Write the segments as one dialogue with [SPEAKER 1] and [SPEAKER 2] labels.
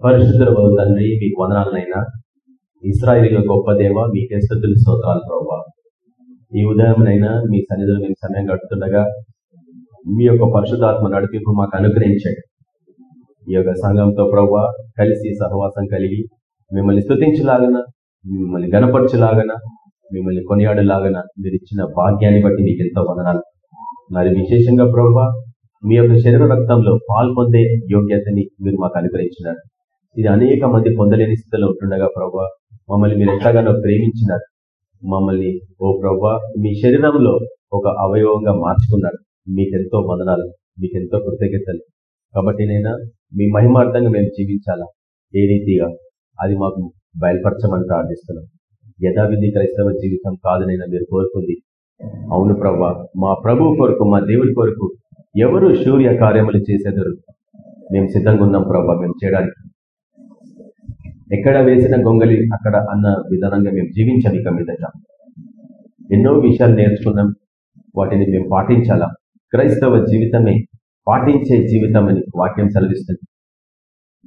[SPEAKER 1] పరిశుద్ధుల తండ్రి మీకు వదనాలనైనా. ఇస్రాయిల్ గొప్ప దేవ మీకే స్థుతులు స్తోత్రాలు ప్రభావ ఈ ఉదయంనైనా మీ సన్నిధిలో మేము సమయం గడుపుతుండగా మీ యొక్క పరిశుద్ధాత్మ నడిపింపు మాకు అనుగ్రహించండి. ఈ యొక్క సంఘంతో ప్రభావ కలిసి సహవాసం కలిగి మిమ్మల్ని స్థుతించలాగన మిమ్మల్ని గనపరచులాగన మిమ్మల్ని కొనియాడలాగన మీరు ఇచ్చిన భాగ్యాన్ని బట్టి మీకు ఎంతో వదనాలు. మరి విశేషంగా ప్రభావ మీ యొక్క శరీర రక్తంలో పాల్పొందే యోగ్యతని మీరు మాకు అనుగ్రహించినారు. ఇది అనేక మంది పొందలేని స్థితిలో ఉంటుండగా ప్రభా మమ్మల్ని మీరు ఎంతగానో ప్రేమించినారు. మమ్మల్ని ఓ ప్రభా మీ శరీరంలో ఒక అవయవంగా మార్చుకున్నారు. మీకెంతో వదనాలు మీకెంతో కృతజ్ఞతలు. కాబట్టి నైనా మీ మహిమార్థంగా మేము జీవించాలా? ఏ రీతిగా? అది మాకు బయలుపరచమని ప్రార్థిస్తున్నాం. యథావిధి క్రైస్తవ జీవితం కాదనైనా మీరు కోరుకుంది. అవును ప్రభా మా ప్రభు కొరకు మా దేవుడి కొరకు ఎవరు సూర్య కార్యములు చేసేదరు? మేము సిద్ధంగా ఉన్నాం ప్రభా మేము చేయడానికి. ఎక్కడ వేసిన గొంగలి అక్కడ అన్న విధానంగా మేము జీవించాం ఇక మీదట. ఎన్నో విషయాలు నేర్చుకున్నాం. వాటిని మేము పాటించాలా? క్రైస్తవ జీవితమే పాటించే జీవితం అని వాక్యం సెలవిస్తుంది.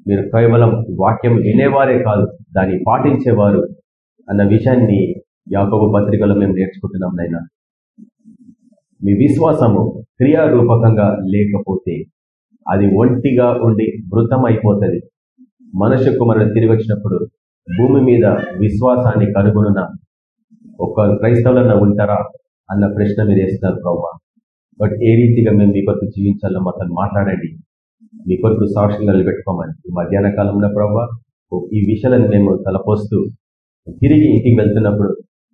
[SPEAKER 1] మీరు కేవలం వాక్యం వినేవారే కాదు దాన్ని పాటించేవారు అన్న విషయాన్ని యాకబు పత్రికలో మేము నేర్చుకుంటున్నాం నైనా మీ విశ్వాసము క్రియారూపకంగా లేకపోతే అది ఒంటిగా ఉండి మృతం అయిపోతుంది మనుష్య కుమారుడు తిరిగి వచ్చినప్పుడు భూమి మీద విశ్వాసాన్ని కనుగొనున ఒక క్రైస్తవులన్నా ఉంటారా అన్న ప్రశ్న మీరు వేస్తున్నారు ప్రభావ బట్ ఏ రీతిగా మేము మీ కొరకు జీవించాలో మాతో మాట్లాడండి. మీ కొరకు సాక్షులు నిలబెట్టుకోమని. ఈ మధ్యాహ్న కాలంలో ప్రభావ ఈ విషయాలను మేము తలపోస్తూ తిరిగి ఇంటికి వెళ్తున్నప్పుడు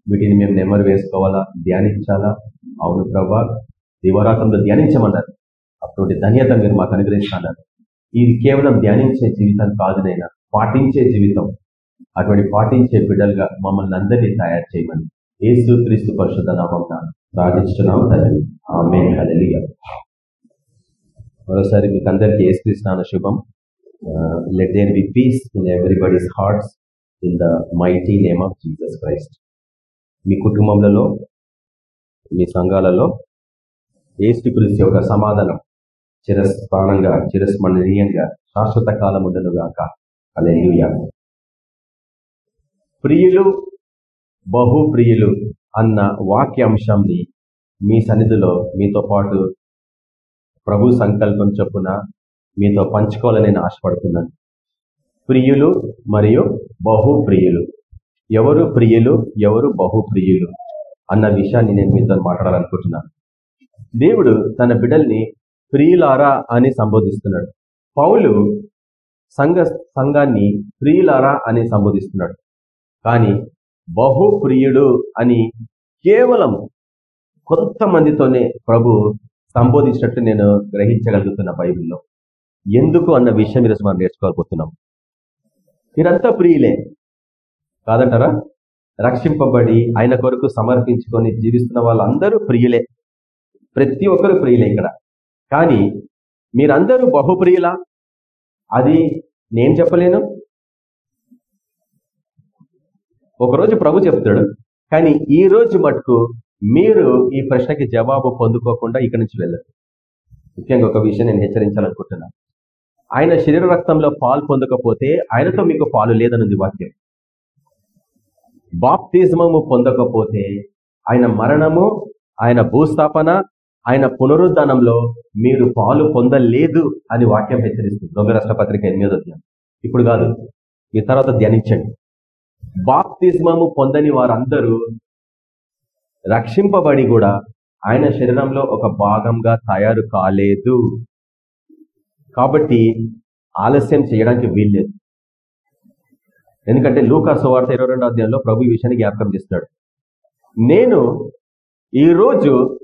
[SPEAKER 1] వీటిని మేము నెమరు వేసుకోవాలా? ధ్యానించాలా? అవును ప్రభా దివరాత్రంలో ధ్యానించమన్నారు. అటువంటి ధన్యత మీరు మాకు అనుగ్రహించాలన్నారు ఇది కేవలం ధ్యానించే జీవితం కాదునైనా పాటించే జీవితం. అటువంటి పాటించే బిడ్డలుగా మమ్మల్ని అందరినీ తయారు చేయమని ఏసు క్రీస్తు పరిశుద్ధ నామం ప్రార్థించున్నాం తండ్రి. ఆమె మరోసారి మీకు అందరికీ ఏసుక్రీస్తున్న శుభం. Let there be peace in everybody's hearts in the mighty name of Jesus Christ మీ కుటుంబంలో మీ సంఘాలలో ఏసు క్రీస్తు యొక్క సమాధానం చిరస్థానంగా చిరస్మరణీయంగా శాశ్వత కాలం ఉండను గాక అలెలుయ ప్రియులు బహు ప్రియులు అన్న వాక్యాంశాన్ని మీ సన్నిధిలో మీతో పాటు ప్రభు సంకల్పం చొప్పున మీతో పంచుకోవాలని నేను ఆశపడుతున్నాను. ప్రియులు మరియు బహు ప్రియులు ఎవరు ప్రియులు ఎవరు బహు ప్రియులు అన్న విషయాన్ని నేను మీతో మాట్లాడాలనుకుంటున్నాను. దేవుడు తన బిడల్ని ప్రియులారా అని సంబోధిస్తున్నాడు. పౌలు సంఘ సంఘాన్ని ప్రియులారా అని సంబోధిస్తున్నాడు. కానీ బహు ప్రియుడు అని కేవలం కొంతమందితోనే ప్రభు సంబోధించినట్టు నేను గ్రహించగలుగుతున్న బైబిల్లో. ఎందుకు అన్న విషయం ఈరోజు మనం నేర్చుకోకపోతున్నాం మీరంతా ప్రియులే. కాదంటారా? రక్షింపబడి ఆయన కొరకు సమర్పించుకొని జీవిస్తున్న వాళ్ళందరూ ప్రియులే. ప్రతి ఒక్కరు ప్రియులే ఇక్కడ. కానీ మీరందరూ బహుప్రియుల? అది నేను చెప్పలేను. ఒకరోజు ప్రభు చెప్తాడు కానీ ఈ రోజు మటుకు మీరు ఈ ప్రశ్నకి జవాబు పొందుకోకుండా ఇక్కడి నుంచి వెళ్ళరు ముఖ్యంగా ఒక విషయం నేను హెచ్చరించాలనుకుంటున్నాను. ఆయన శరీర రక్తంలో పాలు పొందకపోతే ఆయనతో మీకు పాలు లేదనుంది వాక్యం. బాప్తిజమము పొందకపోతే ఆయన మరణము ఆయన భూస్థాపన ఆయన పునరుద్ధానంలో మీరు పాలు పొందలేదు అని వాక్యం హెచ్చరిస్తుంది. దొంగ రాష్ట్రపత్రిక ఎనిమిదో ఇప్పుడు కాదు ఈ తర్వాత ధ్యానించండి. బాప్తిజమము పొందని వారందరూ రక్షింపబడి కూడా ఆయన శరీరంలో ఒక భాగంగా తయారు కాలేదు. కాబట్టి ఆలస్యం చేయడానికి వీల్లేదు. ఎందుకంటే లూకా సువార్త ఇరవై రెండో అధ్యాయంలో ప్రభు ఈ విషయాన్ని జ్ఞాపకం చేస్తున్నాడు. నేను ఈరోజు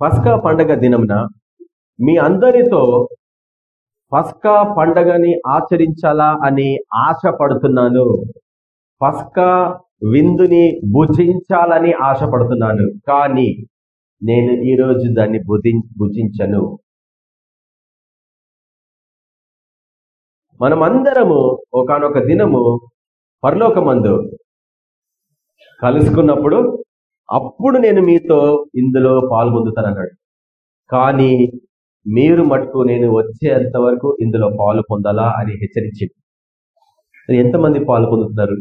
[SPEAKER 1] పస్కా పండగ దినమున మీ అందరితో పస్కా పండగని ఆచరించాలా అని ఆశపడుతున్నాను. పస్కా విందుని భుజించాలని ఆశపడుతున్నాను. కానీ నేను ఈరోజు దాన్ని భుజి భుజించను. మనమందరము ఒకనొక దినము పరలోకమందు కలుసుకున్నప్పుడు అప్పుడు నేను మీతో ఇందులో పాల్పొందుతానన్నాడు కానీ మీరు మటుకు నేను వచ్చేంత వరకు ఇందులో పాలు పొందాలా అని హెచ్చరించింది. ఎంతమంది పాలు పొందుతున్నారు?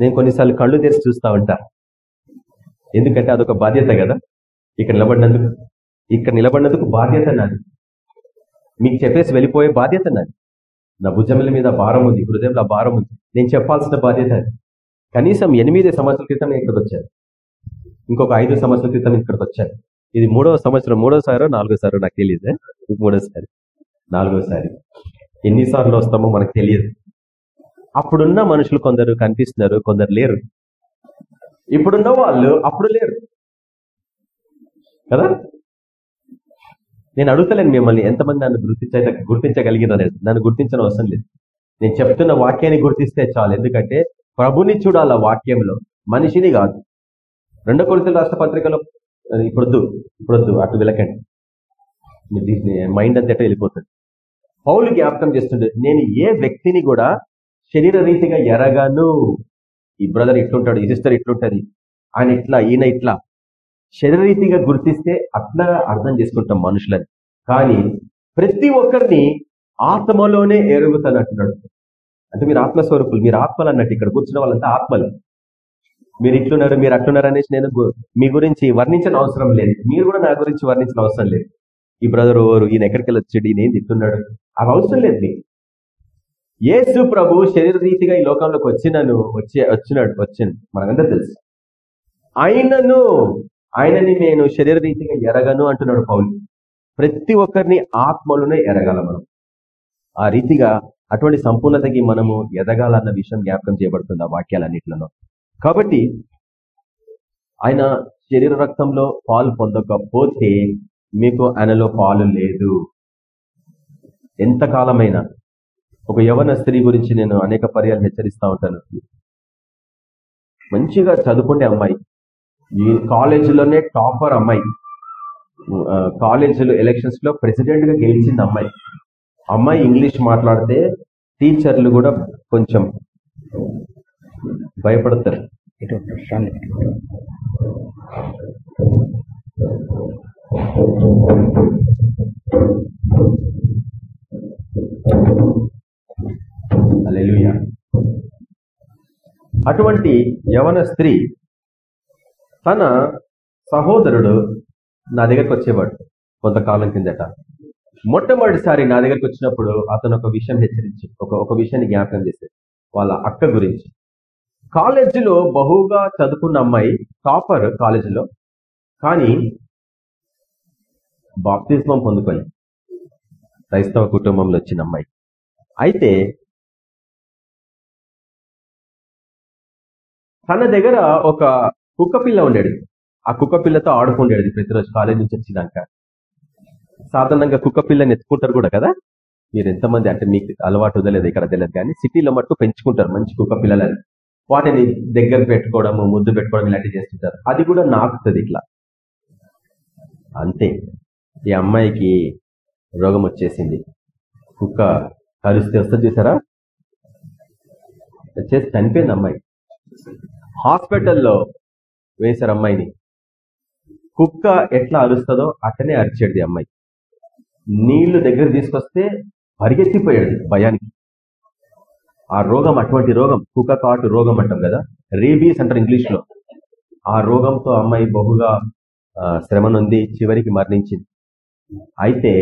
[SPEAKER 1] నేను కొన్నిసార్లు కళ్ళు తెరిచి చూస్తా ఉంటా. ఎందుకంటే అదొక బాధ్యత కదా ఇక్కడ నిలబడినందుకు. ఇక్కడ నిలబడినందుకు బాధ్యత నాది. మీకు చెప్పేసి వెళ్ళిపోయే బాధ్యత నాది. నా భుజముల మీద భారం ఉంది హృదయంలో భారం ఉంది. నేను చెప్పాల్సిన బాధ్యత కనీసం ఎనిమిది సంవత్సరాల క్రితం నేను ఇక్కడికి వచ్చాను. ఇంకొక ఐదు సంవత్సరాల క్రితం ఇక్కడికి వచ్చాను ఇది మూడవ సంవత్సరం మూడోసారో నాలుగోసారో నాకు తెలియదు మూడోసారి నాలుగోసారి ఎన్నిసార్లు వస్తామో మనకు తెలియదు అప్పుడున్న మనుషులు కొందరు కనిపిస్తున్నారు కొందరు లేరు. ఇప్పుడున్న వాళ్ళు అప్పుడు లేరు. కదా? నేను అడుగుతలేను మిమ్మల్ని ఎంతమంది నన్ను గుర్తించ గుర్తించగలిగిన నన్ను గుర్తించిన అవసరం లేదు. నేను చెప్తున్న వాక్యాన్ని గుర్తిస్తే చాలు. ఎందుకంటే ప్రభుని చూడాల వాక్యంలో మనిషిని కాదు. రెండో కొరితల రాష్ట్ర పత్రికలో ఇప్పుడొద్దు ఇప్పుడొద్దు అటు వెళ్ళకండి. మైండ్ అంతటా వెళ్ళిపోతుంది. పౌలు జ్ఞాపకం చేస్తుండే నేను ఏ వ్యక్తిని కూడా శరీర రీతిగా ఎరగాను. ఈ బ్రదర్ ఇట్లుంటాడు ఈ సిస్టర్ ఇట్లుంటది ఆయన ఇట్లా ఈయన ఇట్లా. శరీరరీతిగా గుర్తిస్తే అట్లా అర్థం చేసుకుంటాం మనుషులని. కానీ ప్రతి ఒక్కరిని ఆత్మలోనే ఎరుగుతానంటున్నాడు. అంటే మీరు ఆత్మస్వరూపులు మీరు ఆత్మలు అన్నట్టు ఇక్కడ కూర్చున్న వాళ్ళంతా ఆత్మలు. మీరు ఇట్లున్నారు మీరు అట్లున్నారు అనేసి నేను మీ గురించి వర్ణించిన అవసరం లేదు. మీరు కూడా నా గురించి వర్ణించిన అవసరం లేదు. ఈ బ్రదర్ ఓరు ఈయన ఎక్కడికి వెళ్ళొచ్చాడు ఈయన ఏం తిట్టున్నాడు? అవి అవసరం లేదు మీకు. ఏసు ప్రభు శరీర రీతిగా ఈ లోకంలోకి వచ్చినను వచ్చి వచ్చినాడు వచ్చింది మనకంతా తెలుసు. ఆయనను ఆయనని నేను శరీర రీతిగా ఎరగను అంటున్నాడు పౌలు. ప్రతి ఒక్కరిని ఆత్మలోనే ఎరగాల మనం. ఆ రీతిగా అటువంటి సంపూర్ణతకి మనము ఎదగాలన్న విషయం జ్ఞాపకం చేయబడుతుంది ఆ వాక్యాలన్నింటిలో కాబట్టి ఆయన శరీర రక్తంలో పాలు పొందకపోతే మీకు ఆయనలో పాలు లేదు. ఎంతకాలమైనా ఒక యవన స్త్రీ గురించి నేను అనేక పర్యాలు హెచ్చరిస్తూ ఉంటాను. మంచిగా చదువుకునే అమ్మాయి. ఈ కాలేజీలోనే టాపర్ అమ్మాయి. కాలేజీలో ఎలక్షన్స్లో ప్రెసిడెంట్గా గెలిచింది అమ్మాయి. అమ్మాయి ఇంగ్లీష్ మాట్లాడితే టీచర్లు కూడా కొంచెం భయపడతారు. అలెలుయ అటువంటి యవన స్త్రీ తన సహోదరుడు నా దగ్గరకు వచ్చేవాడు కొంతకాలం కిందట. మొట్టమొదటిసారి నా దగ్గరకు వచ్చినప్పుడు అతను ఒక విషయం హెచ్చరించి ఒక ఒక విషయాన్ని జ్ఞాపకం చేశాడు. వాళ్ళ అక్క గురించి. కాలేజీలో బహుగా చదువుకున్న అమ్మాయి టాపర్ కాలేజీలో కానీ బాప్తిజమం పొందుకొని క్రైస్తవ కుటుంబంలో వచ్చిన అమ్మాయి. అయితే తన దగ్గర ఒక కుక్క పిల్ల ఉండేది. ఆ కుక్క పిల్లతో ఆడుకుండేది ప్రతిరోజు కాలేజ్ నుంచి వచ్చినాక. సాధారణంగా కుక్క పిల్లని ఎత్తుకుంటారు కూడా కదా? మీరు ఎంతమంది అంటే మీకు అలవాటు వదలేదు ఇక్కడ తెలియదు కానీ సిటీలో మటుకు పెంచుకుంటారు మంచి కుక్క పిల్లలని. వాటిని దగ్గర పెట్టుకోవడము ముద్దు పెట్టుకోవడం ఇలాంటివి చేస్తుంటారు. అది కూడా నాకుతుంది ఇట్లా. అంతే. ఈ అమ్మాయికి రోగం వచ్చేసింది. కుక్క కరిస్తే వస్తుంది చూసారా? వచ్చేసి చనిపోయింది అమ్మాయి. హాస్పిటల్లో వేశారు అమ్మాయిని. కుక్క ఎట్లా అరుస్తుందో అట్టనే అరిచేది అమ్మాయి. నీళ్ళు దగ్గర తీసుకొస్తే పరిగెత్తిపోయాడు భయానికి. ఆ రోగం అటువంటి రోగం కుక్క కాటు రోగం అంటాం కదా రేబీస్ అంటారు ఇంగ్లీష్లో ఆ రోగంతో అమ్మాయి బహుగా శ్రమనుంది చివరికి మరణించింది. అయితే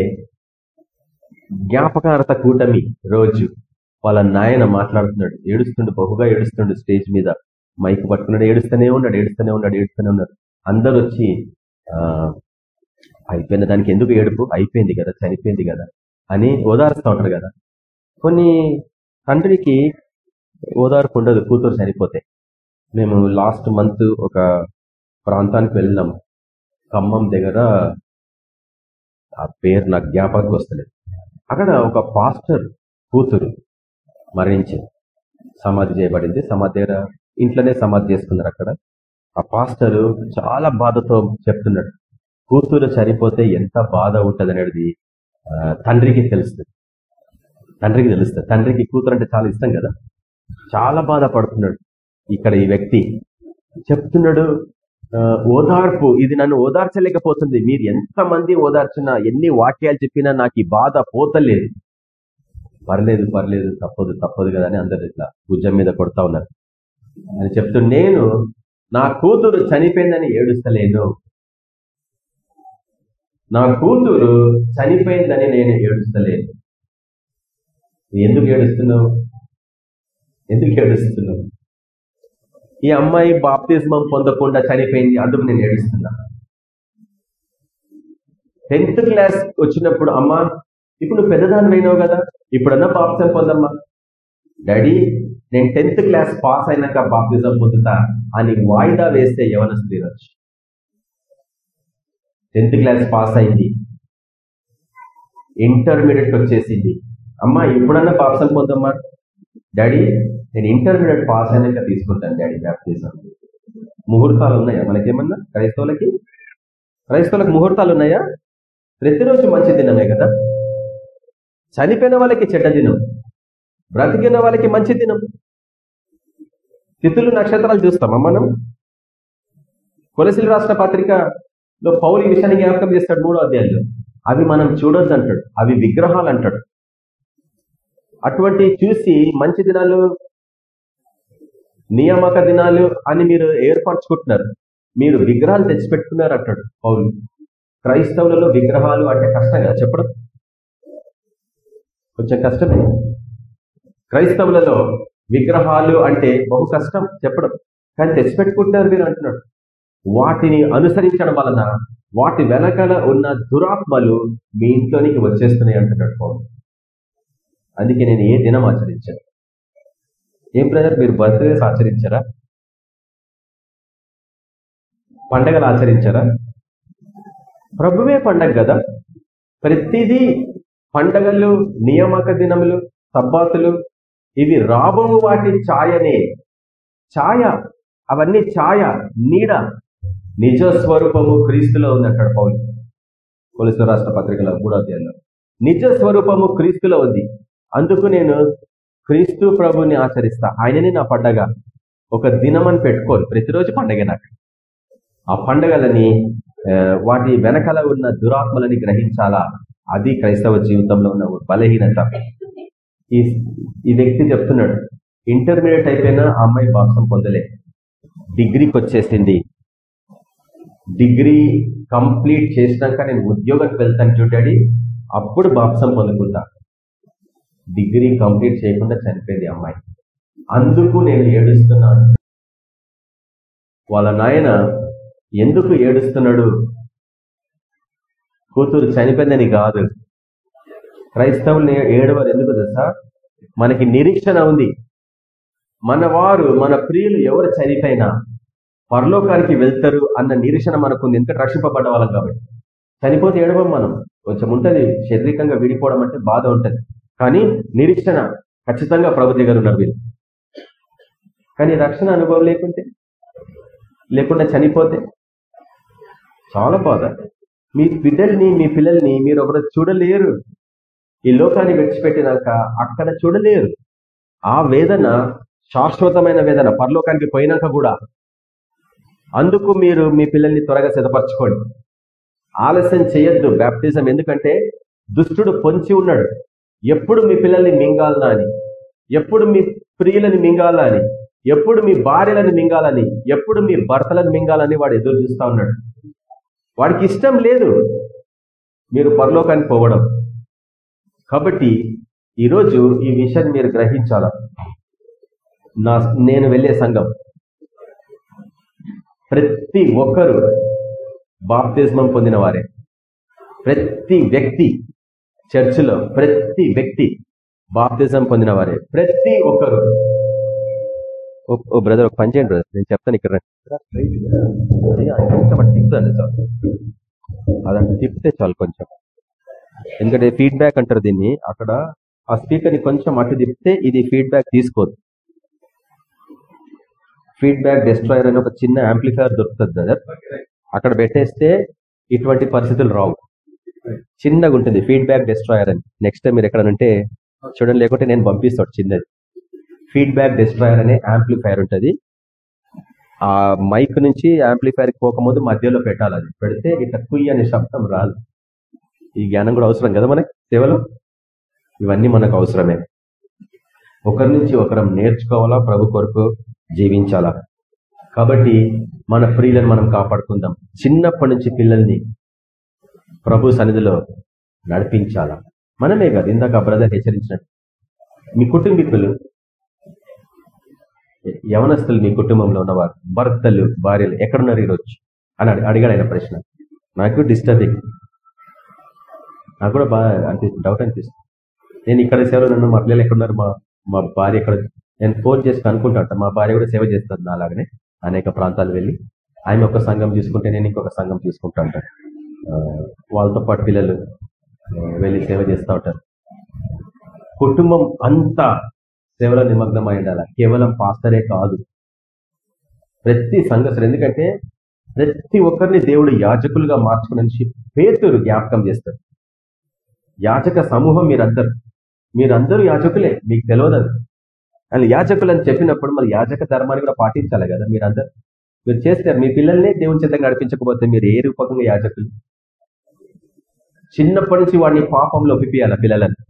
[SPEAKER 1] జ్ఞాపకార్త కూటమి రోజు వాళ్ళ నాయన మాట్లాడుతున్నాడు. ఏడుస్తుండు బహుగా ఏడుస్తుండు స్టేజ్ మీద. మైక్ పట్టుకున్నాడు ఏడుస్తూనే ఉన్నాడు ఏడుస్తూనే ఉన్నాడు ఏడుస్తూనే ఉన్నాడు. అందరు వచ్చి అయిపోయిన దానికి ఎందుకు ఏడుపు? అయిపోయింది కదా చనిపోయింది కదా అని ఓదారుస్తూ ఉంటారు కదా. కొన్ని తండ్రికి ఓదార్పు ఉండదు కూతురు సరిపోతే. మేము లాస్ట్ మంత్ ఒక ప్రాంతానికి వెళ్ళినాం. ఖమ్మం దగ్గర ఆ పేరు నాకు జ్ఞాపకం వస్తలేదు. అక్కడ ఒక పాస్టర్ కూతురు మరణించింది. సమాధి చేయబడింది. సమాధి దగ్గర ఇంట్లోనే సమాధి చేసుకున్నారు అక్కడ. ఆ పాస్టర్ చాలా బాధతో చెప్తున్నాడు. కూతురు చనిపోతే ఎంత బాధ ఉంటుంది అనేది తండ్రికి తెలుస్తుంది. తండ్రికి తెలుస్తుంది. తండ్రికి కూతురు అంటే చాలా ఇష్టం కదా. చాలా బాధపడుతున్నాడు ఇక్కడ ఈ వ్యక్తి. చెప్తున్నాడు ఓదార్పు ఇది నన్ను ఓదార్చలేకపోతుంది. మీరు ఎంతమంది ఓదార్చినా ఎన్ని వాక్యాలు చెప్పినా నాకు ఈ బాధ పోతలేదు. పర్లేదు పర్లేదు తప్పదు తప్పదు కదా అని అందరు ఇట్లా భుజం మీద కొడతా ఉన్నారు. అని చెప్తూ నేను నా కూతురు చనిపోయిందని ఏడుస్తలేను. నా కూతురు చనిపోయిందని నేను ఏడుస్తలేను. ఎందుకు ఏడుస్తున్నావు? ఎందుకు ఏడుస్తున్నావు? ఈ అమ్మాయి బాప్తిజమం పొందకుండా చనిపోయింది అందుకు నేను ఏడుస్తున్నా. టెన్త్ క్లాస్ వచ్చినప్పుడు అమ్మా ఇప్పుడు పెద్దదాన్ని అయినావు కదా ఇప్పుడన్నా బాప్తిజం పొందమ్మా. డాడీ నేను టెన్త్ క్లాస్ పాస్ అయినాక బాప్తిజం పొందుతా అని వాయిదా వేస్తే యవన స్త్రీరచ్చు టెన్త్ క్లాస్ పాస్ అయింది. ఇంటర్మీడియట్ వచ్చేసింది. అమ్మా ఎప్పుడన్నా పాపసం పోద్దామా డాడీ నేను ఇంటర్మీడియట్ పాస్ అయినాక తీసుకుంటాను డాడీ బ్యాప్టిజం. ముహూర్తాలు ఉన్నాయా? మనకేమన్నా? క్రైస్తవులకి? క్రైస్తవులకు ముహూర్తాలు ఉన్నాయా? ప్రతిరోజు మంచి దినమే కదా. చనిపోయిన వాళ్ళకి చెడ్డ దినం. బ్రతికిన వాళ్ళకి మంచి దినం. తిథులు నక్షత్రాలు చూస్తామా మనం? కొలసిలు రాష్ట్ర పత్రికలో పౌరి విషయాన్ని జ్ఞాపకం చేస్తాడు మూడో అధ్యాయంలో. అవి మనం చూడొద్దు అంటాడు అవి విగ్రహాలు అంటాడు. అటువంటి చూసి మంచి దినాలు నియామక దినాలు అని మీరు ఏర్పరచుకుంటున్నారు. మీరు విగ్రహాలు తెచ్చిపెట్టుకున్నారు అంటాడు పౌరులు క్రైస్తవులలో విగ్రహాలు అంటే కష్టం కదా చెప్పడం? కొంచెం కష్టమే. క్రైస్తవులలో విగ్రహాలు అంటే బహు కష్టం చెప్పడం. కానీ తెచ్చిపెట్టుకుంటున్నారు మీరు అంటున్నాడు. వాటిని అనుసరించడం వలన వాటి వెనకాల ఉన్న దురాత్మలు మీ ఇంట్లోనికి వచ్చేస్తున్నాయి అంటున్నాడు పౌరులు అందుకే నేను ఏ దినం ఆచరించాను. ఏం బ్రదర్ మీరు బర్త్డేస్ ఆచరించారా? పండగలు ఆచరించారా? ప్రభువే పండగ కదా. ప్రతిదీ పండగలు నియామక దినములు సబ్బాతులు ఇవి రాబో వాటి ఛాయనే. ఛాయ అవన్నీ ఛాయ నీడ. నిజ స్వరూపము క్రీస్తులో ఉంది అంటాడు పౌలు. పోలీసు రాష్ట్ర పత్రికల మూడో అధ్యాయంలో. నిజ స్వరూపము క్రీస్తులో ఉంది. అందుకు నేను క్రీస్తు ప్రభుని ఆచరిస్తా. ఆయనని నా పండగ. ఒక దినం అని పెట్టుకోరు ప్రతిరోజు పండగ నాకు. ఆ పండగలని వాటి వెనకాల ఉన్న దురాత్మలని గ్రహించాలా? అది క్రైస్తవ జీవితంలో ఉన్న బలహీనత. ఈ ఈ వ్యక్తి చెప్తున్నాడు ఇంటర్మీడియట్ అయిపోయినా ఆ అమ్మాయి బాప్సం పొందలే. డిగ్రీకి వచ్చేసింది. డిగ్రీ కంప్లీట్ చేసినాక నేను ఉద్యోగానికి వెళ్తాను చూడాడి అప్పుడు బాప్సం పొందుకుంటా. డిగ్రీ కంప్లీట్ చేయకుండా చనిపోయింది అమ్మాయి. అందుకు నేను ఏడుస్తున్నాను. వాళ్ళ నాయన ఎందుకు ఏడుస్తున్నాడు? కూతురు చనిపోయిందని కాదు. క్రైస్తవులు ఏడవరు ఎందుకు తెలుసా? మనకి నిరీక్షణ ఉంది. మన వారు మన ప్రియులు ఎవరు చనిపోయినా పరలోకానికి వెళ్తారు అన్న నిరీక్షణ మనకు ఉంది ఎందుకంటే రక్షింపబడ్డ వాళ్ళం కాబట్టి. చనిపోతే ఏడవం మనం. కొంచెం ఉంటుంది. శారీరకంగా విడిపోవడం అంటే బాధ ఉంటుంది. కానీ నిరీక్షణ ఖచ్చితంగా ప్రభు దగ్గర ఉన్నారు వీళ్ళు కానీ రక్షణ అనుభవం లేకుంటే లేకుండా చనిపోతే చాలా బాధ. మీ బిడ్డల్ని మీ పిల్లల్ని మీరు ఒకరు చూడలేరు. ఈ లోకాన్ని విడిచిపెట్టినాక అక్కడ చూడలేరు. ఆ వేదన శాశ్వతమైన వేదన పరలోకానికి పోయినాక కూడా అందుకు మీరు మీ పిల్లల్ని త్వరగా సిద్ధపరచుకోండి. ఆలస్యం చేయొద్దు బ్యాప్టిజం ఎందుకంటే దుష్టుడు పొంచి ఉన్నాడు. ఎప్పుడు మీ పిల్లల్ని మింగాలనా అని ఎప్పుడు మీ ప్రియులని మింగాలా అని ఎప్పుడు మీ భార్యలను మింగాలని ఎప్పుడు మీ భర్తలను మింగాలని వాడు ఎదురు చూస్తూ ఉన్నాడు. వాడికి ఇష్టం లేదు మీరు పరలోకానికి పోవడం. కాబట్టి ఈరోజు ఈ విషయాన్ని మీరు గ్రహించాల? నా నేను వెళ్ళే సంఘం. ప్రతి ఒక్కరు బాప్తిజమం పొందిన వారే. ప్రతి వ్యక్తి చర్చిలో ప్రతి వ్యక్తి బాప్తిజం పొందిన వారే ప్రతి ఒక్కరు. ఓ బ్రదర్ ఒక పని చేయండి బ్రదర్. నేను చెప్తాను ఇక్కడ కొంచెం తిప్పుతాను చాలు అదంటే తిప్పితే చాలు కొంచెం. ఎందుకంటే ఫీడ్బ్యాక్ అంటారు దీన్ని. అక్కడ ఆ స్పీకర్ని కొంచెం అటు తిప్పితే ఇది ఫీడ్బ్యాక్ తీసుకోదు. ఫీడ్బ్యాక్ డిస్ట్రాయర్ అని ఒక చిన్న యాంప్లిఫైర్ దొరుకుతుంది బ్రదర్. అక్కడ పెట్టేస్తే ఇటువంటి పరిస్థితులు రావు. చిన్నగా ఉంటుంది. ఫీడ్బ్యాక్ డిస్ట్రాయర్ అని. నెక్స్ట్ టైం మీరు ఎక్కడ ఉంటే చూడండి లేకుంటే నేను పంపిస్తాడు చిన్నది. ఫీడ్బ్యాక్ డిస్ట్రాయర్ అనే యాంప్లిఫైర్ ఉంటుంది. ఆ మైక్ నుంచి యాంప్లిఫైర్కి పోకముందు మధ్యలో పెట్టాలి అది. పెడితే ఇట్లా కుయ్యి అనే శబ్దం రాదు. ఈ జ్ఞానం కూడా అవసరం కదా మనకి? సేవలో? ఇవన్నీ మనకు అవసరమే. ఒకరి నుంచి ఒకరం నేర్చుకోవాలా? ప్రభు కొరకు జీవించాలా? కాబట్టి మన ప్రియులను మనం కాపాడుకుందాం. చిన్నప్పటి నుంచి పిల్లల్ని ప్రభు సన్నిధిలో నడిపించాలా? మనమే కాదు ఇందాక బ్రదర్ హెచ్చరించినట్టు. మీ కుటుంబీకులు యవనస్తులు మీ కుటుంబంలో ఉన్నవారు భర్తలు భార్యలు ఎక్కడున్నారు ఈరోజు? అని అడిగాడు ఆయన ప్రశ్న. నాకు డిస్టర్బింగ్ నాకు కూడా బాగా అనిపిస్తుంది డౌట్ అనిపిస్తుంది. నేను ఇక్కడ సేవలో నన్ను మా పిల్లలు ఎక్కడున్నారు మా మా భార్య ఎక్కడ నేను ఫోన్ చేసి కనుక్కుంటా మా భార్య కూడా సేవ చేస్తుంది అలాగనే అనేక ప్రాంతాలు వెళ్ళి ఆయన ఒక సంఘం చూసుకుంటే నేను ఇంకొక సంఘం చూసుకుంటా ఉంటాను వాళ్ళతో పాటు పిల్లలు వెళ్ళి సేవ చేస్తూ ఉంటారు. కుటుంబం అంతా సేవలో నిమగ్నమై ఉండాలి? కేవలం పాస్టరే కాదు. ప్రతి సంఘస్థులు ఎందుకంటే ప్రతి ఒక్కరిని దేవుడు యాజకులుగా మార్చుకుని పేతురు జ్ఞాపకం చేస్తారు యాచక సమూహం మీరందరు. మీరందరూ యాజకులే మీకు తెలియదు అని యాజకులు అని చెప్పినప్పుడు మరి యాజక ధర్మాన్ని కూడా పాటించాలి కదా మీరందరూ. మీరు చేస్తారు మీ పిల్లల్ని దేవుని చేత నడిపించకపోతే మీరు ఏ రూపకంగా యాజకులు? చిన్నప్పటి నుంచి వాడిని పాపంలో ఒప్పిపియాల పిల్లలని.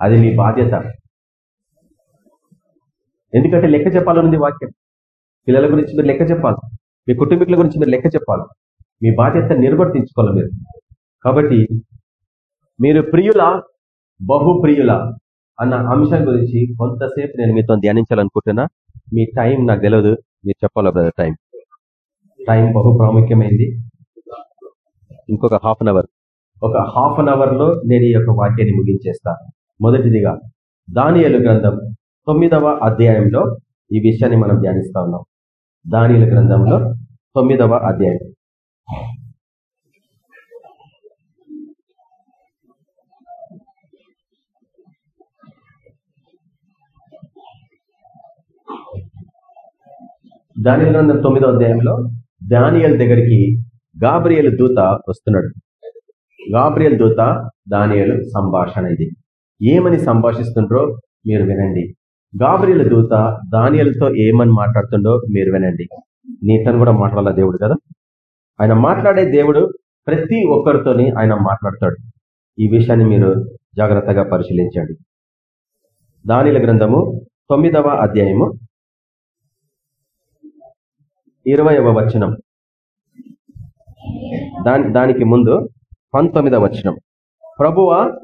[SPEAKER 1] అది మీ బాధ్యత. ఎందుకంటే లెక్క చెప్పాలనుంది వాక్యం. పిల్లల గురించి మీరు లెక్క చెప్పాలి. మీ కుటుంబీకుల గురించి మీరు లెక్క చెప్పాలి. మీ బాధ్యత నిర్వర్తించుకోవాలి మీరు. కాబట్టి మీరు ప్రియుల బహు ప్రియుల అన్న అంశం గురించి కొంతసేపు నేను మీతో ధ్యానించాలనుకుంటున్నా. మీ టైం నాకు తెలియదు మీరు చెప్పాలా బ్రదర్ టైం? టైం బహు ప్రాముఖ్యమైంది. ఇంకొక హాఫ్ అన్ అవర్. ఒక హాఫ్ అన్ అవర్లో నేను ఈ యొక్క వాక్యాన్ని ముగించేస్తాను మొదటిదిగా దానియలు గ్రంథం తొమ్మిదవ అధ్యాయంలో ఈ విషయాన్ని మనం ధ్యానిస్తా ఉన్నాం. దానియలు గ్రంథంలో తొమ్మిదవ అధ్యాయం. దానియలు గ్రంథం తొమ్మిదవ అధ్యాయంలో దానియల్ దగ్గరికి గాబ్రియల్ దూత వస్తున్నాడు. గాబ్రియల్ దూత దానియలు సంభాషణ ఇది. ఏమని సంభాషిస్తుండ్రో మీరు వినండి. గాబ్రియల్ దూత దానియలతో ఏమని మాట్లాడుతుండో మీరు వినండి. నీతను కూడా మాట్లాడాల దేవుడు కదా? ఆయన మాట్లాడే దేవుడు ప్రతి ఒక్కరితోని ఆయన మాట్లాడతాడు. ఈ విషయాన్ని మీరు జాగ్రత్తగా పరిశీలించండి. దానిల గ్రంథము తొమ్మిదవ అధ్యాయము ఇరవైవ వచనం. దాని దానికి ముందు పంతొమ్మిదవ వచనం. ప్రభువ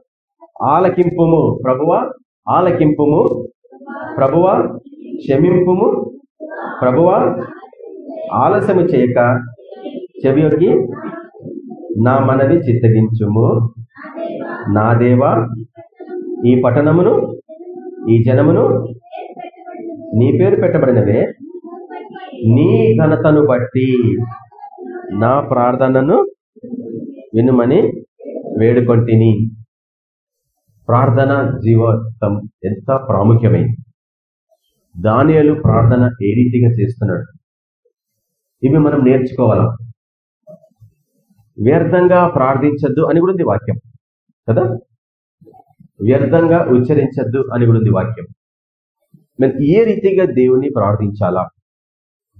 [SPEAKER 1] ఆలకింపుము. ప్రభువ ఆలకింపుము. ప్రభువ క్షమింపుము. ప్రభువ ఆలస్యము చేయక చెవియొక్కి నా మనవి చిత్తగించుము. నా దేవా ఈ పట్టణమును ఈ జనమును నీ పేరు పెట్టబడినవే. నీ ఘనతను బట్టి నా ప్రార్థనను వినుమని వేడుకొంటిని. ప్రార్థన జీవితం ఎంత ప్రాముఖ్యమైంది. దానియలు ప్రార్థన ఏ రీతిగా చేస్తున్నాడు? ఇవి మనం నేర్చుకోవాలా? వ్యర్థంగా ప్రార్థించద్దు అని కూడా ఉంది వాక్యం. కదా? వ్యర్థంగా ఉచ్చరించద్దు అని కూడా ఉంది వాక్యం. మేము ఏ రీతిగా దేవుణ్ణి ప్రార్థించాలా?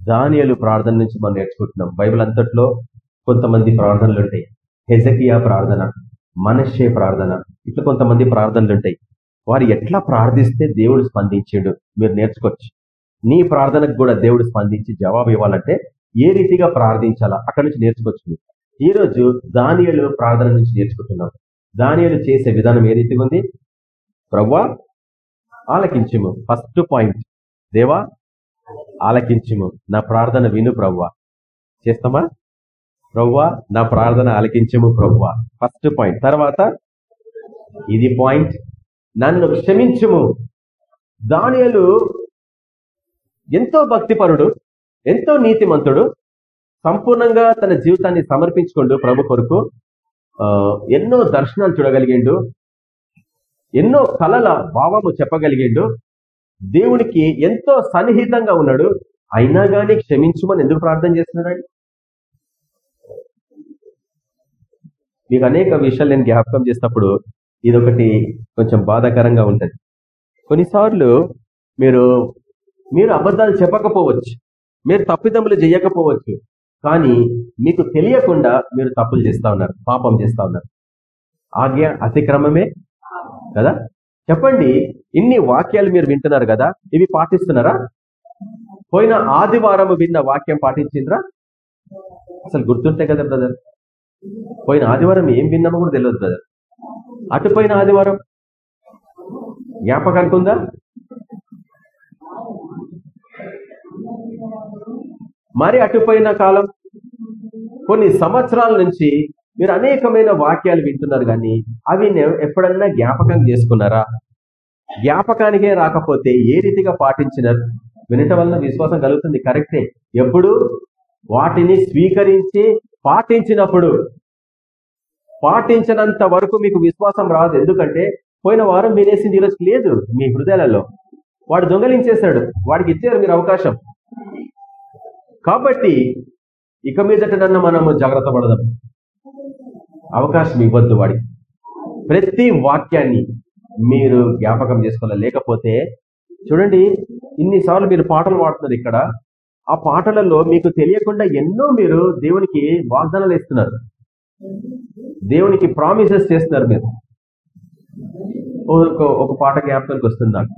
[SPEAKER 1] దానియలు ప్రార్థన నుంచి మనం నేర్చుకుంటున్నాం. బైబిల్ అంతట్లో కొంతమంది ప్రార్థనలు ఉంటాయి. హెజకియా ప్రార్థన మనషే ప్రార్థన ఇట్లా కొంతమంది ప్రార్థనలు ఉంటాయి. వారు ఎట్లా ప్రార్థిస్తే దేవుడు స్పందించాడు? మీరు నేర్చుకోవచ్చు. నీ ప్రార్థనకు కూడా దేవుడు స్పందించి జవాబు ఇవ్వాలంటే ఏ రీతిగా ప్రార్థించాలా? అక్కడి నుంచి నేర్చుకోవచ్చు ఈ రోజు దానియలు ప్రార్థన నుంచి నేర్చుకుంటున్నాం. దానియలు చేసే విధానం ఏ రీతిగా ఉంది? ప్రవ్వా ఆలకించము. First point. దేవా ఆలకించుము. నా ప్రార్థన విను ప్రవ్వా. చేస్తామా? ప్రవ్వా నా ప్రార్థన ఆలకించము ప్రవ్వా. ఫస్ట్ పాయింట్ తర్వాత ఇది పాయింట్ నన్ను క్షమించుము. దానియలు ఎంతో భక్తిపరుడు ఎంతో నీతిమంతుడు సంపూర్ణంగా తన జీవితాన్ని సమర్పించుకోండు ప్రభు కొరకు ఎన్నో దర్శనాలు చూడగలిగిండు ఎన్నో కళల భావము చెప్పగలిగిండు. దేవునికి ఎంతో సన్నిహితంగా ఉన్నాడు. అయినా కానీ క్షమించమని ఎందుకు ప్రార్థన చేస్తున్నాడు మీకు అనేక విషయాలు నేను జ్ఞాపకం చేసినప్పుడు ఇదొకటి కొంచెం బాధాకరంగా ఉంటుంది. కొన్నిసార్లు మీరు మీరు అబద్ధాలు చెప్పకపోవచ్చు మీరు తప్పిదములు చేయకపోవచ్చు కానీ మీకు తెలియకుండా మీరు తప్పులు చేస్తా ఉన్నారు పాపం చేస్తా ఉన్నారు. ఆజ్ఞ అతిక్రమమే కదా? చెప్పండి ఇన్ని వాక్యాలు మీరు వింటున్నారు కదా ఇవి పాటిస్తున్నారా? పోయిన ఆదివారం విన్న వాక్యం పాటించిండ్రా? అసలు గుర్తుంటే కదా బ్రదర్? పోయిన ఆదివారం ఏం విన్నామో కూడా తెలియదు బ్రదర్ అటుపోయిన ఆదివారం? జ్ఞాపకానికి ఉందా? మరి అటుపోయిన కాలం? కొన్ని సంవత్సరాల నుంచి మీరు అనేకమైన వాక్యాలు వింటున్నారు కానీ అవి ఎప్పుడన్నా జ్ఞాపకం చేసుకున్నారా? జ్ఞాపకానికే రాకపోతే ఏ రీతిగా పాటించినారు? వినటం వలన విశ్వాసం కలుగుతుంది కరెక్టే ఎప్పుడు? వాటిని స్వీకరించి పాటించినప్పుడు పాటించినంత వరకు మీకు విశ్వాసం రాదు. ఎందుకంటే పోయిన వారం వినేసింది ఈరోజు లేదు మీ హృదయాలలో. వాడు దొంగలించేశాడు. వాడికి ఇచ్చారు మీరు అవకాశం. కాబట్టి ఇక మీదట నన్ను మనము జాగ్రత్త పడదాం. అవకాశం ఇవ్వద్దు వాడికి. ప్రతి వాక్యాన్ని మీరు జ్ఞాపకం చేసుకోవాలి. లేకపోతే చూడండి ఇన్నిసార్లు మీరు పాటలు పాడుతున్నారు ఇక్కడ. ఆ పాటలలో మీకు తెలియకుండా ఎన్నో మీరు దేవునికి వాగ్దానాలు ఇస్తున్నారు. దేవునికి ప్రామిసెస్ చేస్తున్నారు మీరు. ఒక ఒక పాట జ్ఞాపకానికి వస్తుంది? నాకు